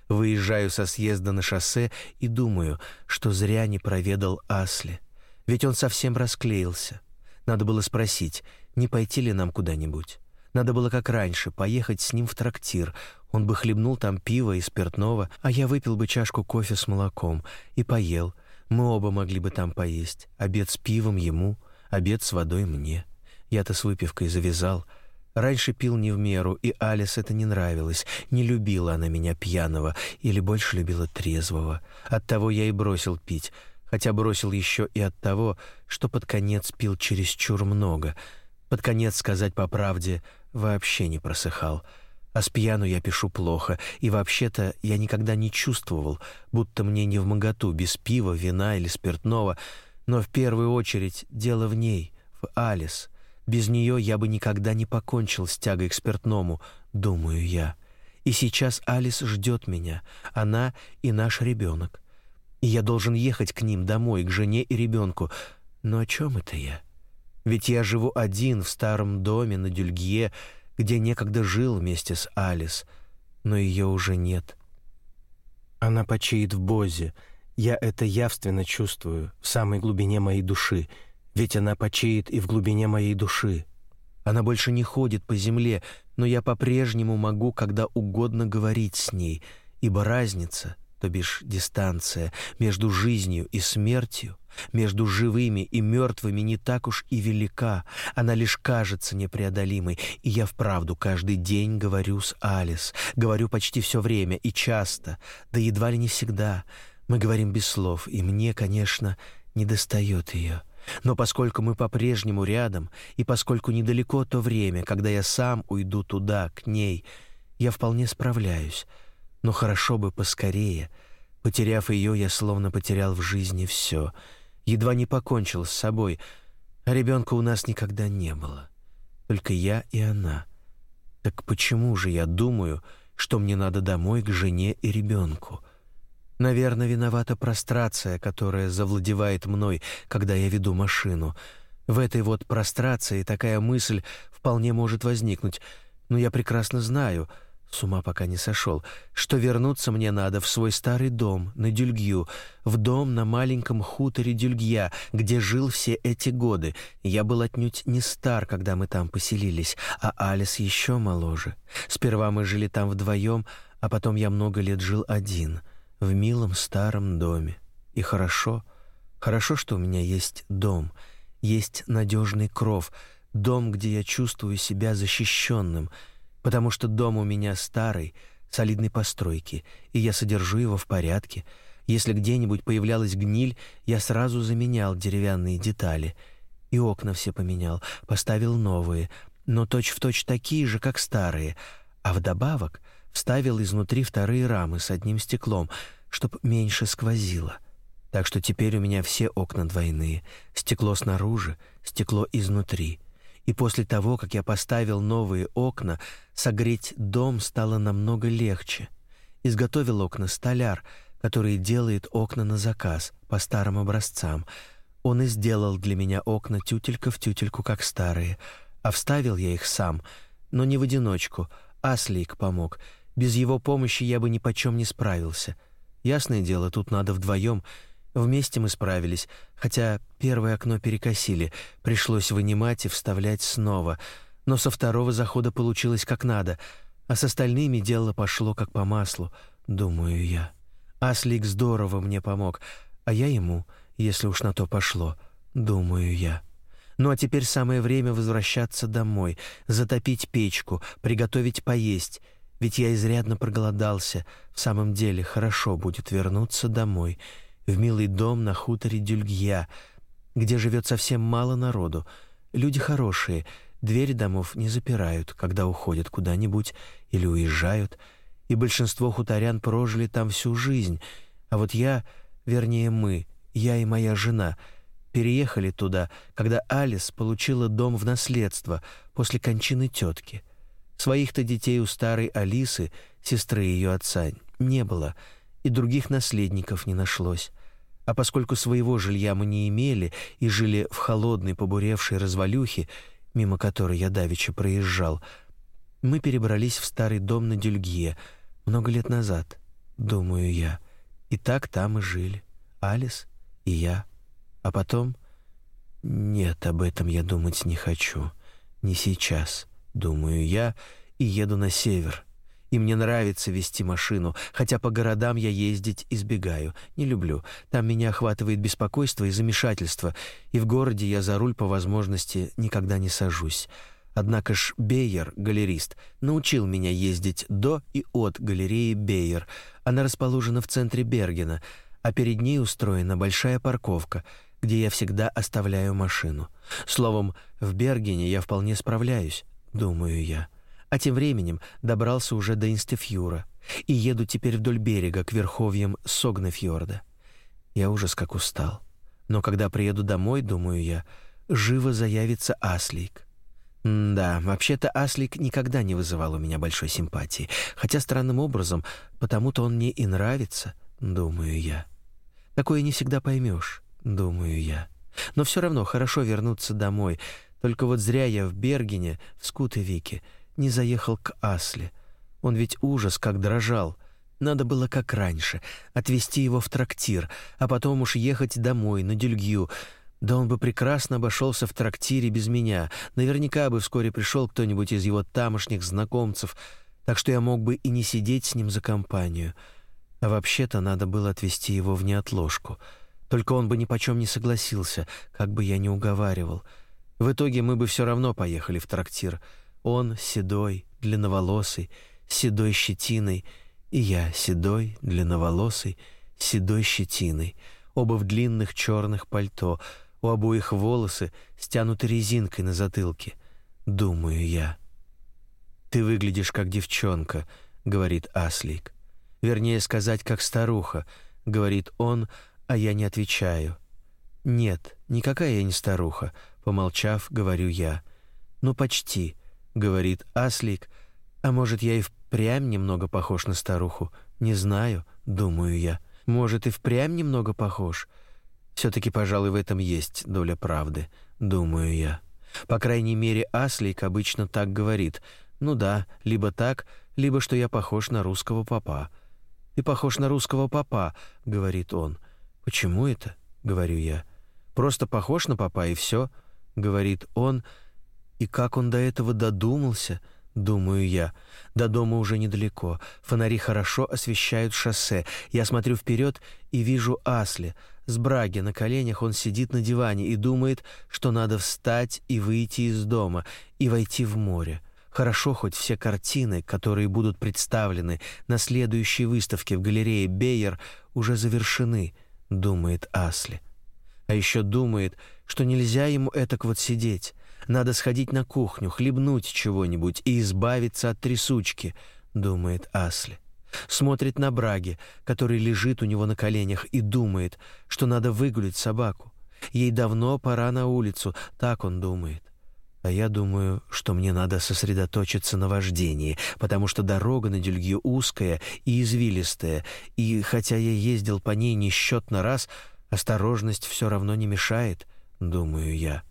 Выезжаю со съезда на шоссе и думаю, что зря не проведал Асли. Ведь он совсем расклеился. Надо было спросить, не пойти ли нам куда-нибудь. Надо было, как раньше, поехать с ним в трактир. Он бы хлебнул там пиво и спиртного, а я выпил бы чашку кофе с молоком и поел. Мы оба могли бы там поесть. Обед с пивом ему, обед с водой мне. Я-то с выпивкой завязал. Раньше пил не в меру, и Алис это не нравилось. Не любила она меня пьяного или больше любила трезвого. Оттого я и бросил пить, хотя бросил еще и от того, что под конец пил чересчур много. Под конец, сказать по правде, вообще не просыхал. А с пьяну я пишу плохо, и вообще-то я никогда не чувствовал, будто мне не в моготу без пива, вина или спиртного, но в первую очередь дело в ней, в Алис. Без нее я бы никогда не покончил с тягой к спиртному, думаю я. И сейчас Алис ждет меня, она и наш ребенок. И я должен ехать к ним домой, к жене и ребенку. Но о чем это я? Ведь я живу один в старом доме на Дюльгье, где некогда жил вместе с Алис, но ее уже нет. Она почиет в Бозе. Я это явственно чувствую в самой глубине моей души, ведь она почиет и в глубине моей души. Она больше не ходит по земле, но я по-прежнему могу когда угодно говорить с ней, ибо разница — то бишь дистанция между жизнью и смертью, между живыми и мертвыми не так уж и велика, она лишь кажется непреодолимой, и я вправду каждый день говорю с Алис, говорю почти все время и часто, да едва ли не всегда. Мы говорим без слов, и мне, конечно, не достает ее. Но поскольку мы по-прежнему рядом, и поскольку недалеко то время, когда я сам уйду туда, к ней, я вполне справляюсь, но хорошо бы поскорее. Потеряв ее, я словно потерял в жизни все. Едва не покончил с собой, а ребенка у нас никогда не было. Только я и она. Так почему же я думаю, что мне надо домой к жене и ребенку? Наверное, виновата прострация, которая завладевает мной, когда я веду машину. В этой вот прострации такая мысль вполне может возникнуть, но я прекрасно знаю — с ума пока не сошел, что вернуться мне надо в свой старый дом на Дюльгью, в дом на маленьком хуторе Дюльгья, где жил все эти годы. Я был отнюдь не стар, когда мы там поселились, а Алис еще моложе. Сперва мы жили там вдвоем, а потом я много лет жил один, в милом старом доме. И хорошо, хорошо, что у меня есть дом, есть надежный кров, дом, где я чувствую себя защищенным — потому что дом у меня старый, солидной постройки, и я содержу его в порядке. Если где-нибудь появлялась гниль, я сразу заменял деревянные детали. И окна все поменял, поставил новые, но точь-в-точь точь такие же, как старые, а вдобавок вставил изнутри вторые рамы с одним стеклом, чтоб меньше сквозило. Так что теперь у меня все окна двойные, стекло снаружи, стекло изнутри — и после того, как я поставил новые окна, согреть дом стало намного легче. Изготовил окна столяр, который делает окна на заказ по старым образцам. Он и сделал для меня окна тютелька в тютельку, как старые, а вставил я их сам, но не в одиночку. Аслик помог. Без его помощи я бы ни почем не справился. Ясное дело, тут надо вдвоем — Вместе мы справились, хотя первое окно перекосили, пришлось вынимать и вставлять снова, но со второго захода получилось как надо, а с остальными дело пошло как по маслу, думаю я. Аслик здорово мне помог, а я ему, если уж на то пошло, думаю я. Ну а теперь самое время возвращаться домой, затопить печку, приготовить поесть, ведь я изрядно проголодался. В самом деле хорошо будет вернуться домой в милый дом на хуторе Дюльгья, где живет совсем мало народу. Люди хорошие, двери домов не запирают, когда уходят куда-нибудь или уезжают, и большинство хуторян прожили там всю жизнь, а вот я, вернее мы, я и моя жена, переехали туда, когда Алис получила дом в наследство после кончины тетки. Своих-то детей у старой Алисы, сестры ее отца, не было, и других наследников не нашлось. А поскольку своего жилья мы не имели и жили в холодной побуревшей развалюхе, мимо которой я давеча проезжал, Мы перебрались в старый дом на Дюльгье много лет назад, думаю я. И так там и жили. Алис и я. А потом... Нет, об этом я думать не хочу. Не сейчас, думаю я, и еду на север. И мне нравится вести машину, хотя по городам я ездить избегаю, не люблю. Там меня охватывает беспокойство и замешательство, и в городе я за руль по возможности никогда не сажусь. Однако ж Бейер, галерист, научил меня ездить до и от галереи Бейер. Она расположена в центре Бергена, а перед ней устроена большая парковка, где я всегда оставляю машину. Словом, в Бергене я вполне справляюсь, думаю я. А тем временем добрался уже до Инстефьюра и еду теперь вдоль берега к верховьям Согнефьорда. Я ужас как устал. Но когда приеду домой, думаю я, живо заявится Аслик. да, вообще-то Аслик никогда не вызывал у меня большой симпатии, хотя странным образом, потому-то он мне и нравится, думаю я. Такое не всегда поймешь, думаю я. Но все равно хорошо вернуться домой. Только вот зря я в Бергене, в Скутовике, не заехал к Асле. Он ведь ужас как дрожал. Надо было как раньше, отвезти его в трактир, а потом уж ехать домой, на Дюльгю. Да он бы прекрасно обошелся в трактире без меня. Наверняка бы вскоре пришел кто-нибудь из его тамошних знакомцев, так что я мог бы и не сидеть с ним за компанию. А вообще-то надо было отвезти его в неотложку. Только он бы ни почем не согласился, как бы я ни уговаривал. В итоге мы бы все равно поехали в трактир — он седой, длинноволосый, седой щетиной, и я седой, длинноволосый, седой щетиной, оба в длинных черных пальто, у обоих волосы стянуты резинкой на затылке. Думаю я. «Ты выглядишь как девчонка», — говорит Аслик. «Вернее сказать, как старуха», — говорит он, а я не отвечаю. «Нет, никакая я не старуха», — помолчав, говорю я. «Ну, почти говорит Аслик. А может, я и впрямь немного похож на старуху? Не знаю, думаю я. Может, и впрямь немного похож? Все-таки, пожалуй, в этом есть доля правды, думаю я. По крайней мере, Аслик обычно так говорит. Ну да, либо так, либо что я похож на русского папа. «Ты похож на русского папа», — говорит он. «Почему это?» — говорю я. «Просто похож на папа, и все», — говорит он, — и как он до этого додумался, думаю я. До дома уже недалеко. Фонари хорошо освещают шоссе. Я смотрю вперед и вижу Асли. С Браги на коленях он сидит на диване и думает, что надо встать и выйти из дома и войти в море. Хорошо хоть все картины, которые будут представлены на следующей выставке в галерее Бейер, уже завершены, думает Асли. А еще думает, что нельзя ему этак вот сидеть. Надо сходить на кухню, хлебнуть чего-нибудь и избавиться от трясучки, думает Асли. Смотрит на Браги, который лежит у него на коленях, и думает, что надо выгулить собаку. Ей давно пора на улицу, так он думает. А я думаю, что мне надо сосредоточиться на вождении, потому что дорога на Дюльгию узкая и извилистая, и хотя я ездил по ней несчетно раз, осторожность все равно не мешает, думаю я.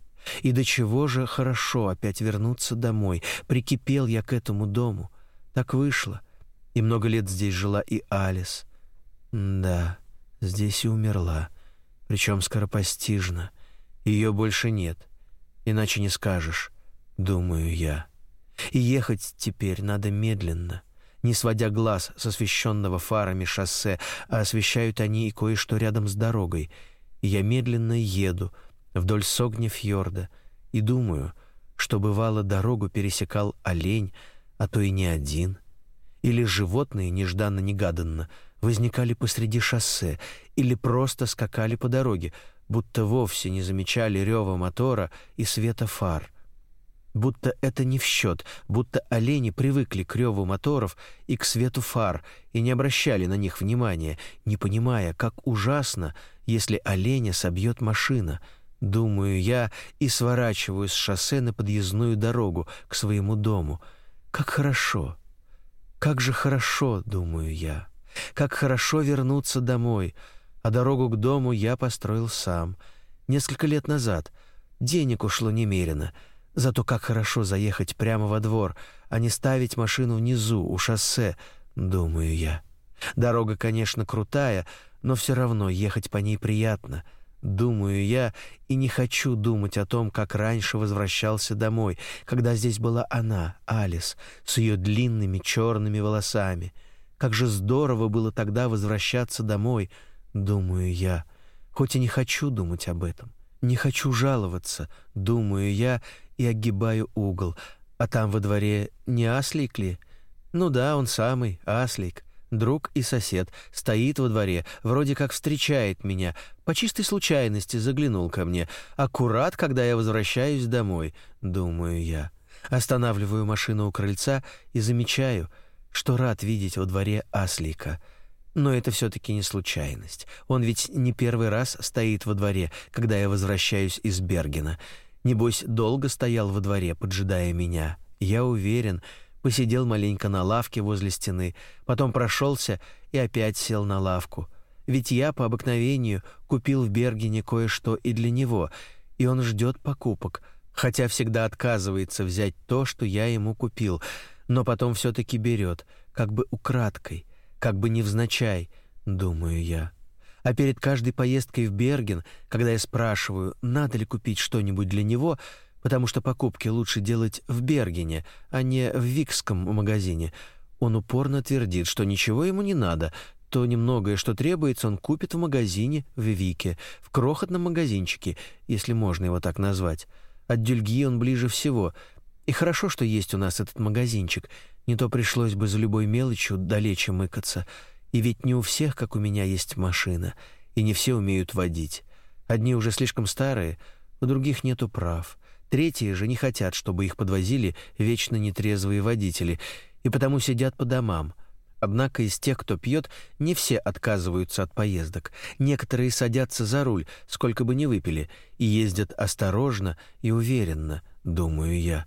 И до чего же хорошо опять вернуться домой. Прикипел я к этому дому. Так вышло. И много лет здесь жила и Алис. Да, здесь и умерла. Причем скоропостижно. Ее больше нет. Иначе не скажешь, думаю я. И ехать теперь надо медленно, не сводя глаз с освещенного фарами шоссе, а освещают они и кое-что рядом с дорогой. Я медленно еду — вдоль согня фьорда и думаю, что бывало дорогу пересекал олень, а то и не один, или животные нежданно-негаданно возникали посреди шоссе или просто скакали по дороге, будто вовсе не замечали рева мотора и света фар. Будто это не в счет, будто олени привыкли к реву моторов и к свету фар и не обращали на них внимания, не понимая, как ужасно, если оленя собьет машина — Думаю я и сворачиваю с шоссе на подъездную дорогу к своему дому. Как хорошо. Как же хорошо, думаю я. Как хорошо вернуться домой. А дорогу к дому я построил сам. Несколько лет назад. Денег ушло немерено. Зато как хорошо заехать прямо во двор, а не ставить машину внизу, у шоссе, думаю я. Дорога, конечно, крутая, но все равно ехать по ней приятно — Думаю я и не хочу думать о том, как раньше возвращался домой, когда здесь была она, Алис, с ее длинными черными волосами. Как же здорово было тогда возвращаться домой, думаю я. Хоть и не хочу думать об этом, не хочу жаловаться, думаю я и огибаю угол. А там во дворе не Аслик ли? Ну да, он самый, Аслик друг и сосед, стоит во дворе, вроде как встречает меня, по чистой случайности заглянул ко мне, аккурат, когда я возвращаюсь домой, думаю я. Останавливаю машину у крыльца и замечаю, что рад видеть во дворе Аслика. Но это все-таки не случайность. Он ведь не первый раз стоит во дворе, когда я возвращаюсь из Бергена. Небось, долго стоял во дворе, поджидая меня. Я уверен, посидел маленько на лавке возле стены, потом прошелся и опять сел на лавку. Ведь я по обыкновению купил в Бергене кое-что и для него, и он ждет покупок, хотя всегда отказывается взять то, что я ему купил, но потом все-таки берет, как бы украдкой, как бы невзначай, думаю я. А перед каждой поездкой в Берген, когда я спрашиваю, надо ли купить что-нибудь для него, — потому что покупки лучше делать в Бергене, а не в Викском магазине. Он упорно твердит, что ничего ему не надо, то немногое, что требуется, он купит в магазине в Вике, в крохотном магазинчике, если можно его так назвать. От Дюльги он ближе всего. И хорошо, что есть у нас этот магазинчик, не то пришлось бы за любой мелочью далече мыкаться. И ведь не у всех, как у меня, есть машина, и не все умеют водить. Одни уже слишком старые, у других нету прав. Третьи же не хотят, чтобы их подвозили вечно нетрезвые водители, и потому сидят по домам. Однако из тех, кто пьет, не все отказываются от поездок. Некоторые садятся за руль, сколько бы ни выпили, и ездят осторожно и уверенно, думаю я.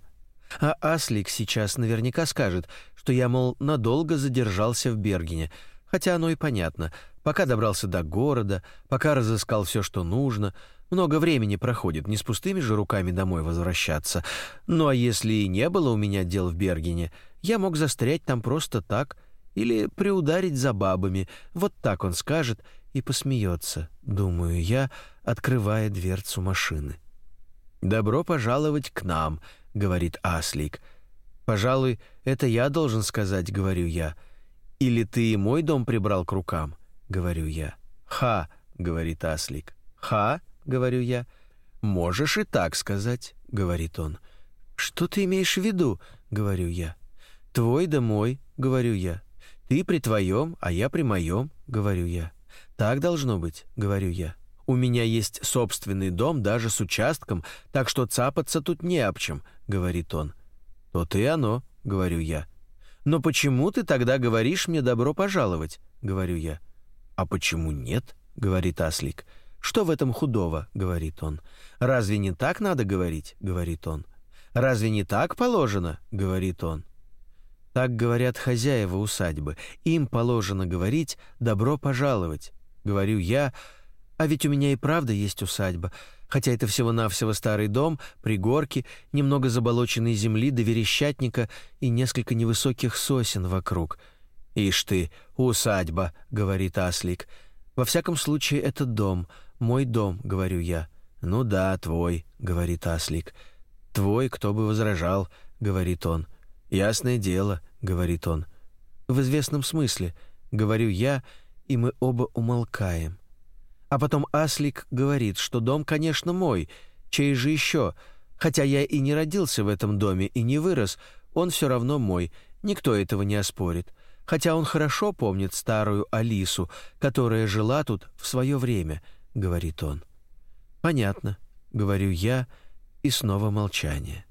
А Аслик сейчас наверняка скажет, что я, мол, надолго задержался в Бергене, хотя оно и понятно. Пока добрался до города, пока разыскал все, что нужно — много времени проходит, не с пустыми же руками домой возвращаться. Ну а если и не было у меня дел в Бергене, я мог застрять там просто так или приударить за бабами. Вот так он скажет и посмеется, думаю я, открывая дверцу машины. «Добро пожаловать к нам», — говорит Аслик. «Пожалуй, это я должен сказать», — говорю я. «Или ты мой дом прибрал к рукам?» — говорю я. «Ха», — говорит Аслик. «Ха?» — говорю я. «Можешь и так сказать», — говорит он. «Что ты имеешь в виду?» — говорю я. «Твой да мой», — говорю я. «Ты при твоем, а я при моем», — говорю я. «Так должно быть», — говорю я. «У меня есть собственный дом, даже с участком, так что цапаться тут не об чем», — говорит он. «То-то и оно», — говорю я. «Но почему ты тогда говоришь мне добро пожаловать?» — говорю я. «А почему нет?» — говорит Аслик. «Аслик». «Что в этом худого?» — говорит он. «Разве не так надо говорить?» — говорит он. «Разве не так положено?» — говорит он. Так говорят хозяева усадьбы. Им положено говорить «добро пожаловать». Говорю я, а ведь у меня и правда есть усадьба, хотя это всего-навсего старый дом, пригорки, немного заболоченной земли до верещатника и несколько невысоких сосен вокруг. «Ишь ты, усадьба», — говорит Аслик. «Во всяком случае, это дом, «Мой дом», — говорю я. «Ну да, твой», — говорит Аслик. «Твой, кто бы возражал», — говорит он. «Ясное дело», — говорит он. «В известном смысле», — говорю я, и мы оба умолкаем. А потом Аслик говорит, что дом, конечно, мой, чей же еще? Хотя я и не родился в этом доме и не вырос, он все равно мой, никто этого не оспорит. Хотя он хорошо помнит старую Алису, которая жила тут в свое время —— говорит он. «Понятно», — говорю я, и снова молчание.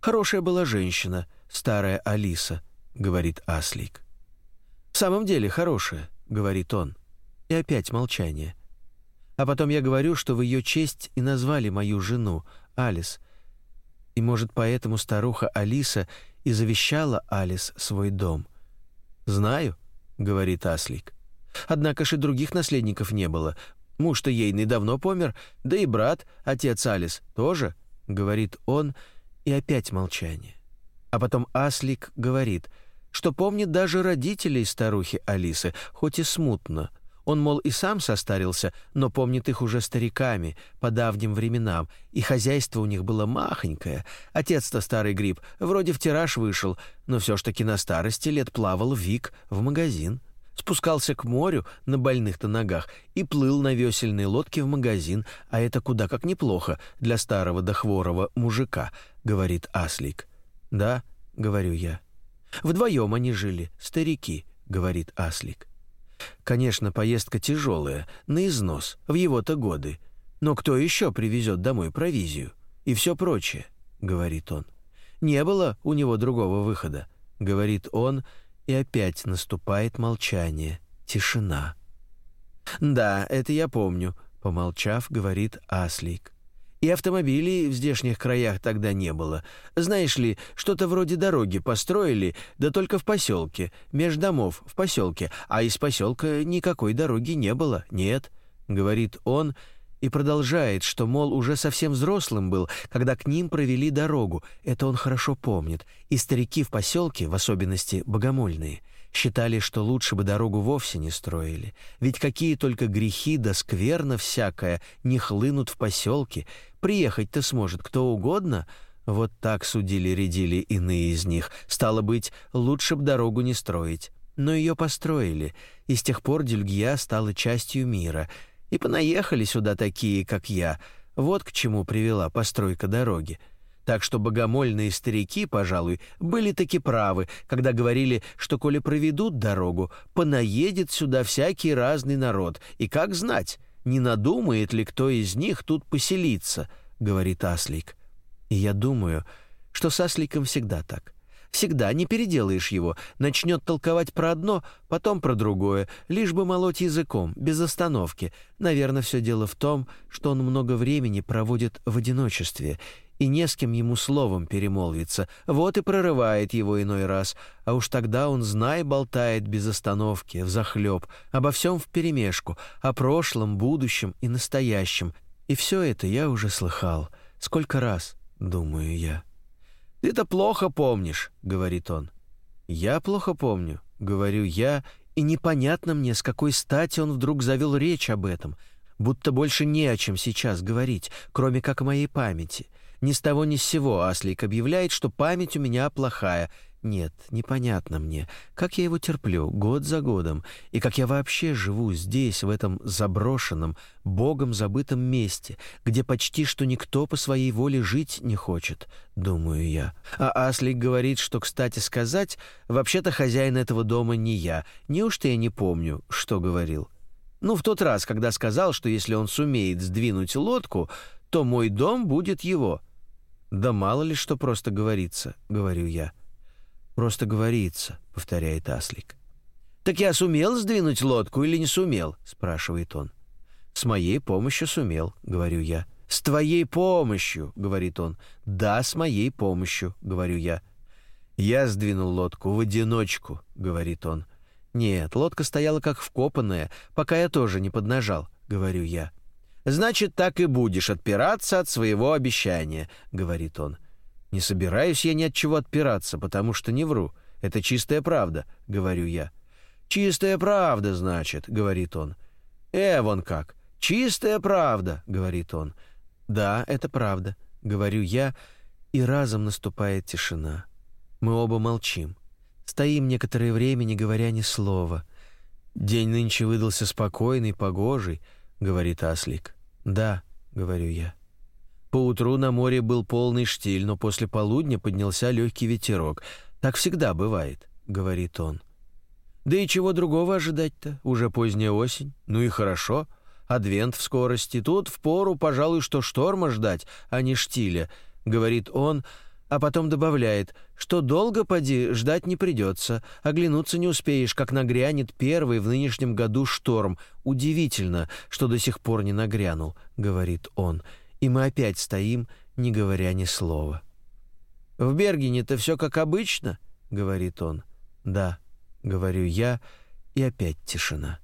«Хорошая была женщина, старая Алиса», — говорит Аслик. «В самом деле хорошая», — говорит он. И опять молчание. А потом я говорю, что в ее честь и назвали мою жену, Алис. И, может, поэтому старуха Алиса и завещала Алис свой дом. «Знаю», — говорит Аслик. «Однако же других наследников не было. Муж-то ейный давно помер, да и брат, отец Алис, тоже. — говорит он, и опять молчание. А потом Аслик говорит, что помнит даже родителей старухи Алисы, хоть и смутно. Он, мол, и сам состарился, но помнит их уже стариками, по давним временам, и хозяйство у них было махонькое. Отец-то старый гриб, вроде в тираж вышел, но все ж таки на старости лет плавал Вик в магазин спускался к морю на больных-то ногах и плыл на весельной лодке в магазин, а это куда как неплохо для старого да хворого мужика, говорит Аслик. Да, говорю я. Вдвоем они жили, старики, говорит Аслик. Конечно, поездка тяжелая, на износ, в его-то годы. Но кто еще привезет домой провизию? И все прочее, говорит он. Не было у него другого выхода, говорит он, — и опять наступает молчание, тишина. «Да, это я помню», — помолчав, говорит Аслик. «И автомобилей в здешних краях тогда не было. Знаешь ли, что-то вроде дороги построили, да только в поселке, меж домов в поселке, а из поселка никакой дороги не было, нет», — говорит он, — и продолжает, что, мол, уже совсем взрослым был, когда к ним провели дорогу, это он хорошо помнит, и старики в поселке, в особенности богомольные, считали, что лучше бы дорогу вовсе не строили, ведь какие только грехи да скверно всякое не хлынут в поселке, приехать-то сможет кто угодно, вот так судили-рядили иные из них, стало быть, лучше б дорогу не строить. Но ее построили, и с тех пор Дюльгия стала частью мира — и понаехали сюда такие, как я. Вот к чему привела постройка дороги. Так что богомольные старики, пожалуй, были таки правы, когда говорили, что коли проведут дорогу, понаедет сюда всякий разный народ, и как знать, не надумает ли кто из них тут поселиться, говорит Аслик. И я думаю, что с Асликом всегда так. Всегда не переделаешь его. Начнет толковать про одно, потом про другое, лишь бы молоть языком, без остановки. Наверное, все дело в том, что он много времени проводит в одиночестве, и не с кем ему словом перемолвиться. Вот и прорывает его иной раз. А уж тогда он, знай, болтает без остановки, взахлеб, обо всем вперемешку, о прошлом, будущем и настоящем. И все это я уже слыхал. Сколько раз, думаю я. «Ты-то плохо помнишь», — говорит он. «Я плохо помню», — говорю я, и непонятно мне, с какой стати он вдруг завел речь об этом, будто больше не о чем сейчас говорить, кроме как о моей памяти. Ни с того ни с сего Аслик объявляет, что память у меня плохая, нет, непонятно мне, как я его терплю год за годом, и как я вообще живу здесь, в этом заброшенном, богом забытом месте, где почти что никто по своей воле жить не хочет, думаю я. А Аслик говорит, что, кстати сказать, вообще-то хозяин этого дома не я. Неужто я не помню, что говорил? Ну, в тот раз, когда сказал, что если он сумеет сдвинуть лодку, то мой дом будет его. Да мало ли что просто говорится, говорю я. — «Просто говорится», — повторяет Аслик. «Так я сумел сдвинуть лодку или не сумел?» — спрашивает он. «С моей помощью сумел», — говорю я. «С твоей помощью», — говорит он. «Да, с моей помощью», — говорю я. «Я сдвинул лодку в одиночку», — говорит он. «Нет, лодка стояла как вкопанная, пока я тоже не поднажал», — говорю я. «Значит, так и будешь отпираться от своего обещания», — говорит он. Не собираюсь я ни от чего отпираться, потому что не вру. Это чистая правда, говорю я. Чистая правда, значит, говорит он. Э, вон как. Чистая правда, говорит он. Да, это правда, говорю я, и разом наступает тишина. Мы оба молчим. Стоим некоторое время, не говоря ни слова. День нынче выдался спокойный, погожий, говорит Аслик. Да, говорю я. Поутру на море был полный штиль, но после полудня поднялся легкий ветерок. Так всегда бывает, говорит он. Да и чего другого ожидать-то? Уже поздняя осень. Ну и хорошо. Адвент в скорости. Тут впору, пожалуй, что шторма ждать, а не штиля, говорит он, а потом добавляет, что долго поди ждать не придется, оглянуться не успеешь, как нагрянет первый в нынешнем году шторм. Удивительно, что до сих пор не нагрянул, говорит он и мы опять стоим, не говоря ни слова. «В Бергене-то все как обычно?» — говорит он. «Да», — говорю я, и опять тишина.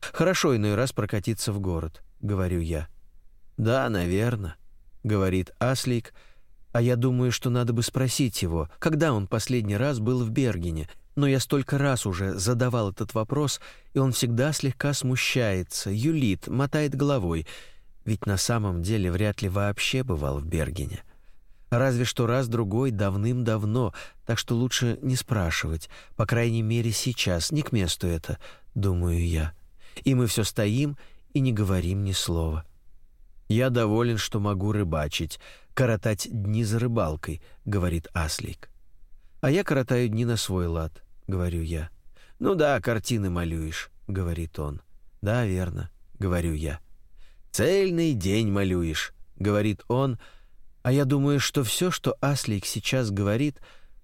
«Хорошо иной раз прокатиться в город», — говорю я. «Да, наверное», — говорит Аслик, а я думаю, что надо бы спросить его, когда он последний раз был в Бергене, но я столько раз уже задавал этот вопрос, и он всегда слегка смущается, юлит, мотает головой, ведь на самом деле вряд ли вообще бывал в Бергене. Разве что раз-другой давным-давно, так что лучше не спрашивать, по крайней мере сейчас, не к месту это, думаю я. И мы все стоим и не говорим ни слова. «Я доволен, что могу рыбачить, коротать дни за рыбалкой», — говорит Аслик. «А я коротаю дни на свой лад», — говорю я. «Ну да, картины малюешь», — говорит он. «Да, верно», — говорю я. «Цельный день малюешь», — говорит он, а я думаю, что все, что Аслик сейчас говорит,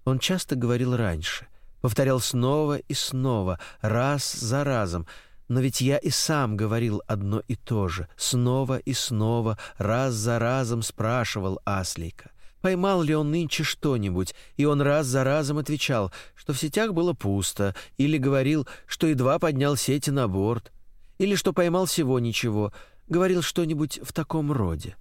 он часто говорил раньше, повторял снова и снова, раз за разом — но ведь я и сам говорил одно и то же, снова и снова, раз за разом спрашивал Аслика, поймал ли он нынче что-нибудь, и он раз за разом отвечал, что в сетях было пусто, или говорил, что едва поднял сети на борт, или что поймал всего ничего, говорил что-нибудь в таком роде.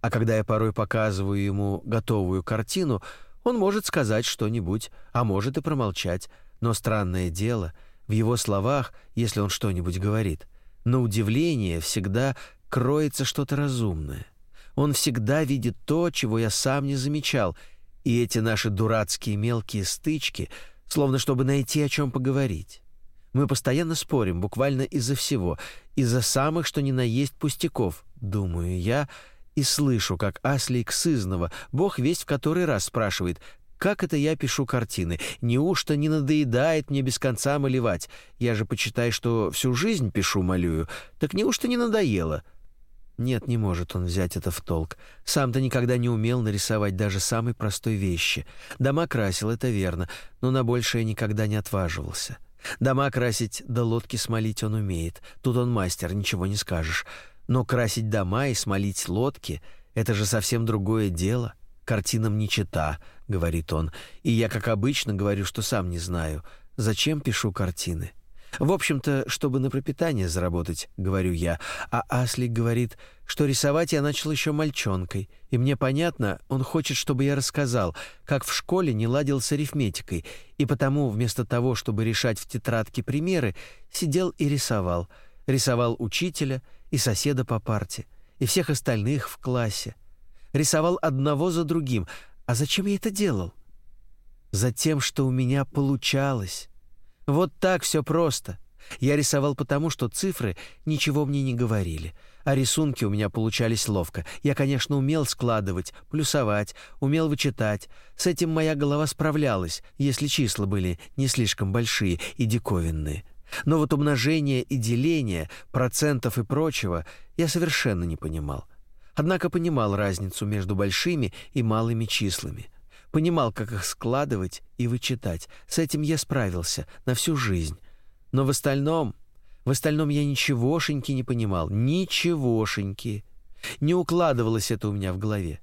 А когда я порой показываю ему готовую картину, он может сказать что-нибудь, а может и промолчать, но странное дело — в его словах, если он что-нибудь говорит, на удивление всегда кроется что-то разумное. Он всегда видит то, чего я сам не замечал, и эти наши дурацкие мелкие стычки, словно чтобы найти о чем поговорить. Мы постоянно спорим, буквально из-за всего, из-за самых, что ни на есть пустяков, думаю я, и слышу, как Аслик Сызнова, бог весь в который раз спрашивает, как это я пишу картины? Неужто не надоедает мне без конца малевать? Я же почитай, что всю жизнь пишу-малюю. Так неужто не надоело?» Нет, не может он взять это в толк. Сам-то никогда не умел нарисовать даже самой простой вещи. Дома красил, это верно, но на большее никогда не отваживался. Дома красить да лодки смолить он умеет. Тут он мастер, ничего не скажешь. Но красить дома и смолить лодки — это же совсем другое дело. Картинам не чита, говорит он, и я, как обычно, говорю, что сам не знаю, зачем пишу картины. В общем-то, чтобы на пропитание заработать, говорю я, а Аслик говорит, что рисовать я начал еще мальчонкой, и мне понятно, он хочет, чтобы я рассказал, как в школе не ладил с арифметикой, и потому вместо того, чтобы решать в тетрадке примеры, сидел и рисовал. Рисовал учителя и соседа по парте, и всех остальных в классе. Рисовал одного за другим, а зачем я это делал? Затем, что у меня получалось. Вот так все просто. Я рисовал потому, что цифры ничего мне не говорили, а рисунки у меня получались ловко. Я, конечно, умел складывать, плюсовать, умел вычитать. С этим моя голова справлялась, если числа были не слишком большие и диковинные. Но вот умножение и деление, процентов и прочего я совершенно не понимал. Однако понимал разницу между большими и малыми числами. Понимал, как их складывать и вычитать. С этим я справился на всю жизнь. Но в остальном... В остальном я ничегошеньки не понимал. Ничегошеньки. Не укладывалось это у меня в голове.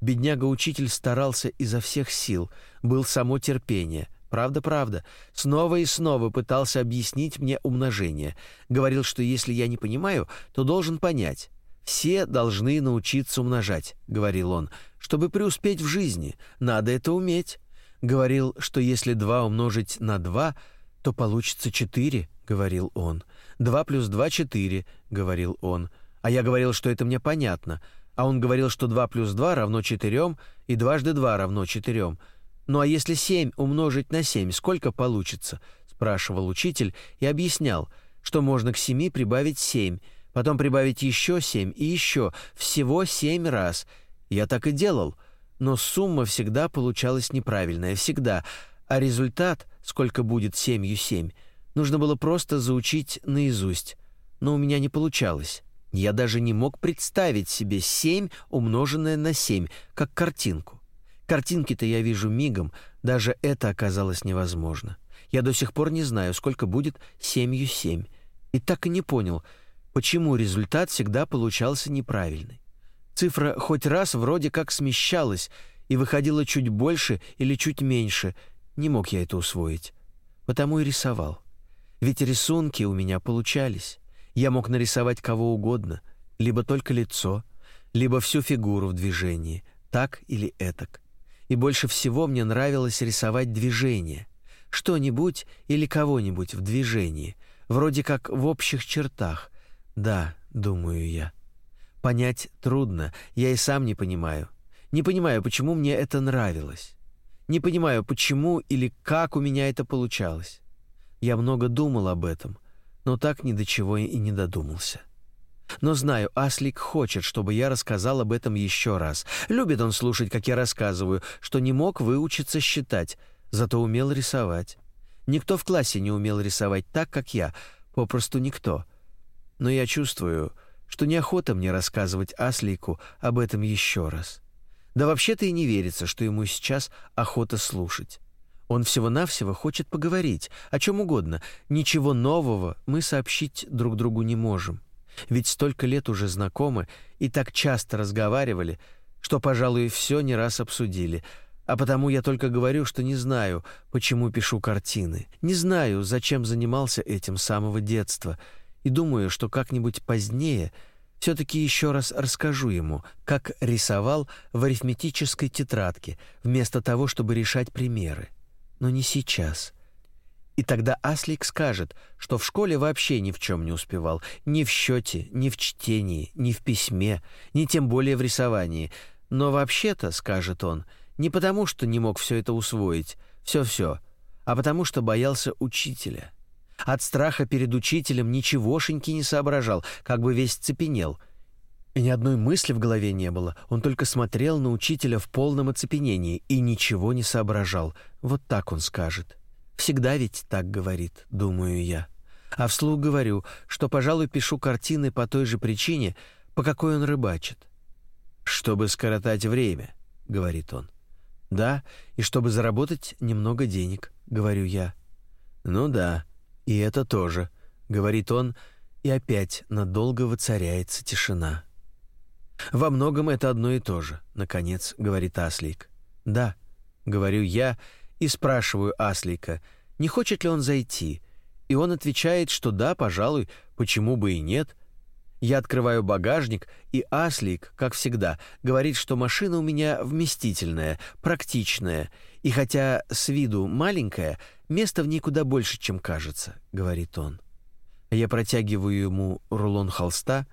Бедняга-учитель старался изо всех сил, был само терпение. Правда-правда. Снова и снова пытался объяснить мне умножение. Говорил, что если я не понимаю, то должен понять. «Все должны научиться умножать», — говорил он. «Чтобы преуспеть в жизни, надо это уметь». Говорил, что если два умножить на два, то получится четыре, — говорил он. «Два плюс два — четыре», — говорил он. А я говорил, что это мне понятно. А он говорил, что два плюс два равно четырем, и дважды два равно четырем. «Ну а если семь умножить на семь, сколько получится?» — спрашивал учитель и объяснял, что можно к семи прибавить семь, потом прибавить еще семь и еще, всего семь раз. Я так и делал, но сумма всегда получалась неправильная, всегда, а результат, сколько будет семью семь, нужно было просто заучить наизусть, но у меня не получалось. Я даже не мог представить себе семь умноженное на семь, как картинку. Картинки-то я вижу мигом, даже это оказалось невозможно. Я до сих пор не знаю, сколько будет семью семь. И так и не понял — почему результат всегда получался неправильный. Цифра хоть раз вроде как смещалась и выходила чуть больше или чуть меньше, не мог я это усвоить. Потому и рисовал. Ведь рисунки у меня получались. Я мог нарисовать кого угодно, либо только лицо, либо всю фигуру в движении, так или этак. И больше всего мне нравилось рисовать движение, что-нибудь или кого-нибудь в движении, вроде как в общих чертах. Да, думаю я. Понять трудно, я и сам не понимаю. Не понимаю, почему мне это нравилось. Не понимаю, почему или как у меня это получалось. Я много думал об этом, но так ни до чего и не додумался. Но знаю, Аслик хочет, чтобы я рассказал об этом еще раз. Любит он слушать, как я рассказываю, что не мог выучиться считать, зато умел рисовать. Никто в классе не умел рисовать так, как я, попросту никто. Но я чувствую, что неохота мне рассказывать Аслику об этом еще раз. Да вообще-то и не верится, что ему сейчас охота слушать. Он всего-навсего хочет поговорить, о чем угодно. Ничего нового мы сообщить друг другу не можем. Ведь столько лет уже знакомы и так часто разговаривали, что, пожалуй, все не раз обсудили. А потому я только говорю, что не знаю, почему пишу картины. Не знаю, зачем занимался этим с самого детства — и думаю, что как-нибудь позднее все-таки еще раз расскажу ему, как рисовал в арифметической тетрадке, вместо того, чтобы решать примеры. Но не сейчас. И тогда Аслик скажет, что в школе вообще ни в чем не успевал, ни в счете, ни в чтении, ни в письме, ни тем более в рисовании. Но вообще-то, скажет он, не потому, что не мог все это усвоить, все-все, а потому что боялся учителя. От страха перед учителем ничегошеньки не соображал, как бы весь цепенел. И ни одной мысли в голове не было. Он только смотрел на учителя в полном оцепенении и ничего не соображал. Вот так он скажет. Всегда ведь так говорит, думаю я. А вслух говорю, что, пожалуй, пишу картины по той же причине, по какой он рыбачит. «Чтобы скоротать время», — говорит он. «Да, и чтобы заработать немного денег», — говорю я. «Ну да», «И это тоже», — говорит он, и опять надолго воцаряется тишина. «Во многом это одно и то же», — наконец говорит Аслик. «Да», — говорю я и спрашиваю Аслика, не хочет ли он зайти, и он отвечает, что да, пожалуй, почему бы и нет. Я открываю багажник, и Аслик, как всегда, говорит, что машина у меня вместительная, практичная, и хотя с виду маленькая, места в ней куда больше, чем кажется, говорит он. Я протягиваю ему рулон холста,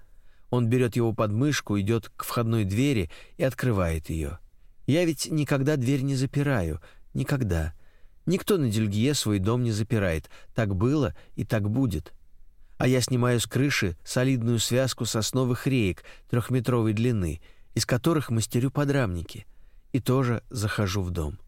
он берет его под мышку, идет к входной двери и открывает ее. Я ведь никогда дверь не запираю, никогда. Никто на Дюльгье свой дом не запирает. Так было и так будет. А я снимаю с крыши солидную связку сосновых реек трехметровой длины, из которых мастерю подрамники, и тоже захожу в дом.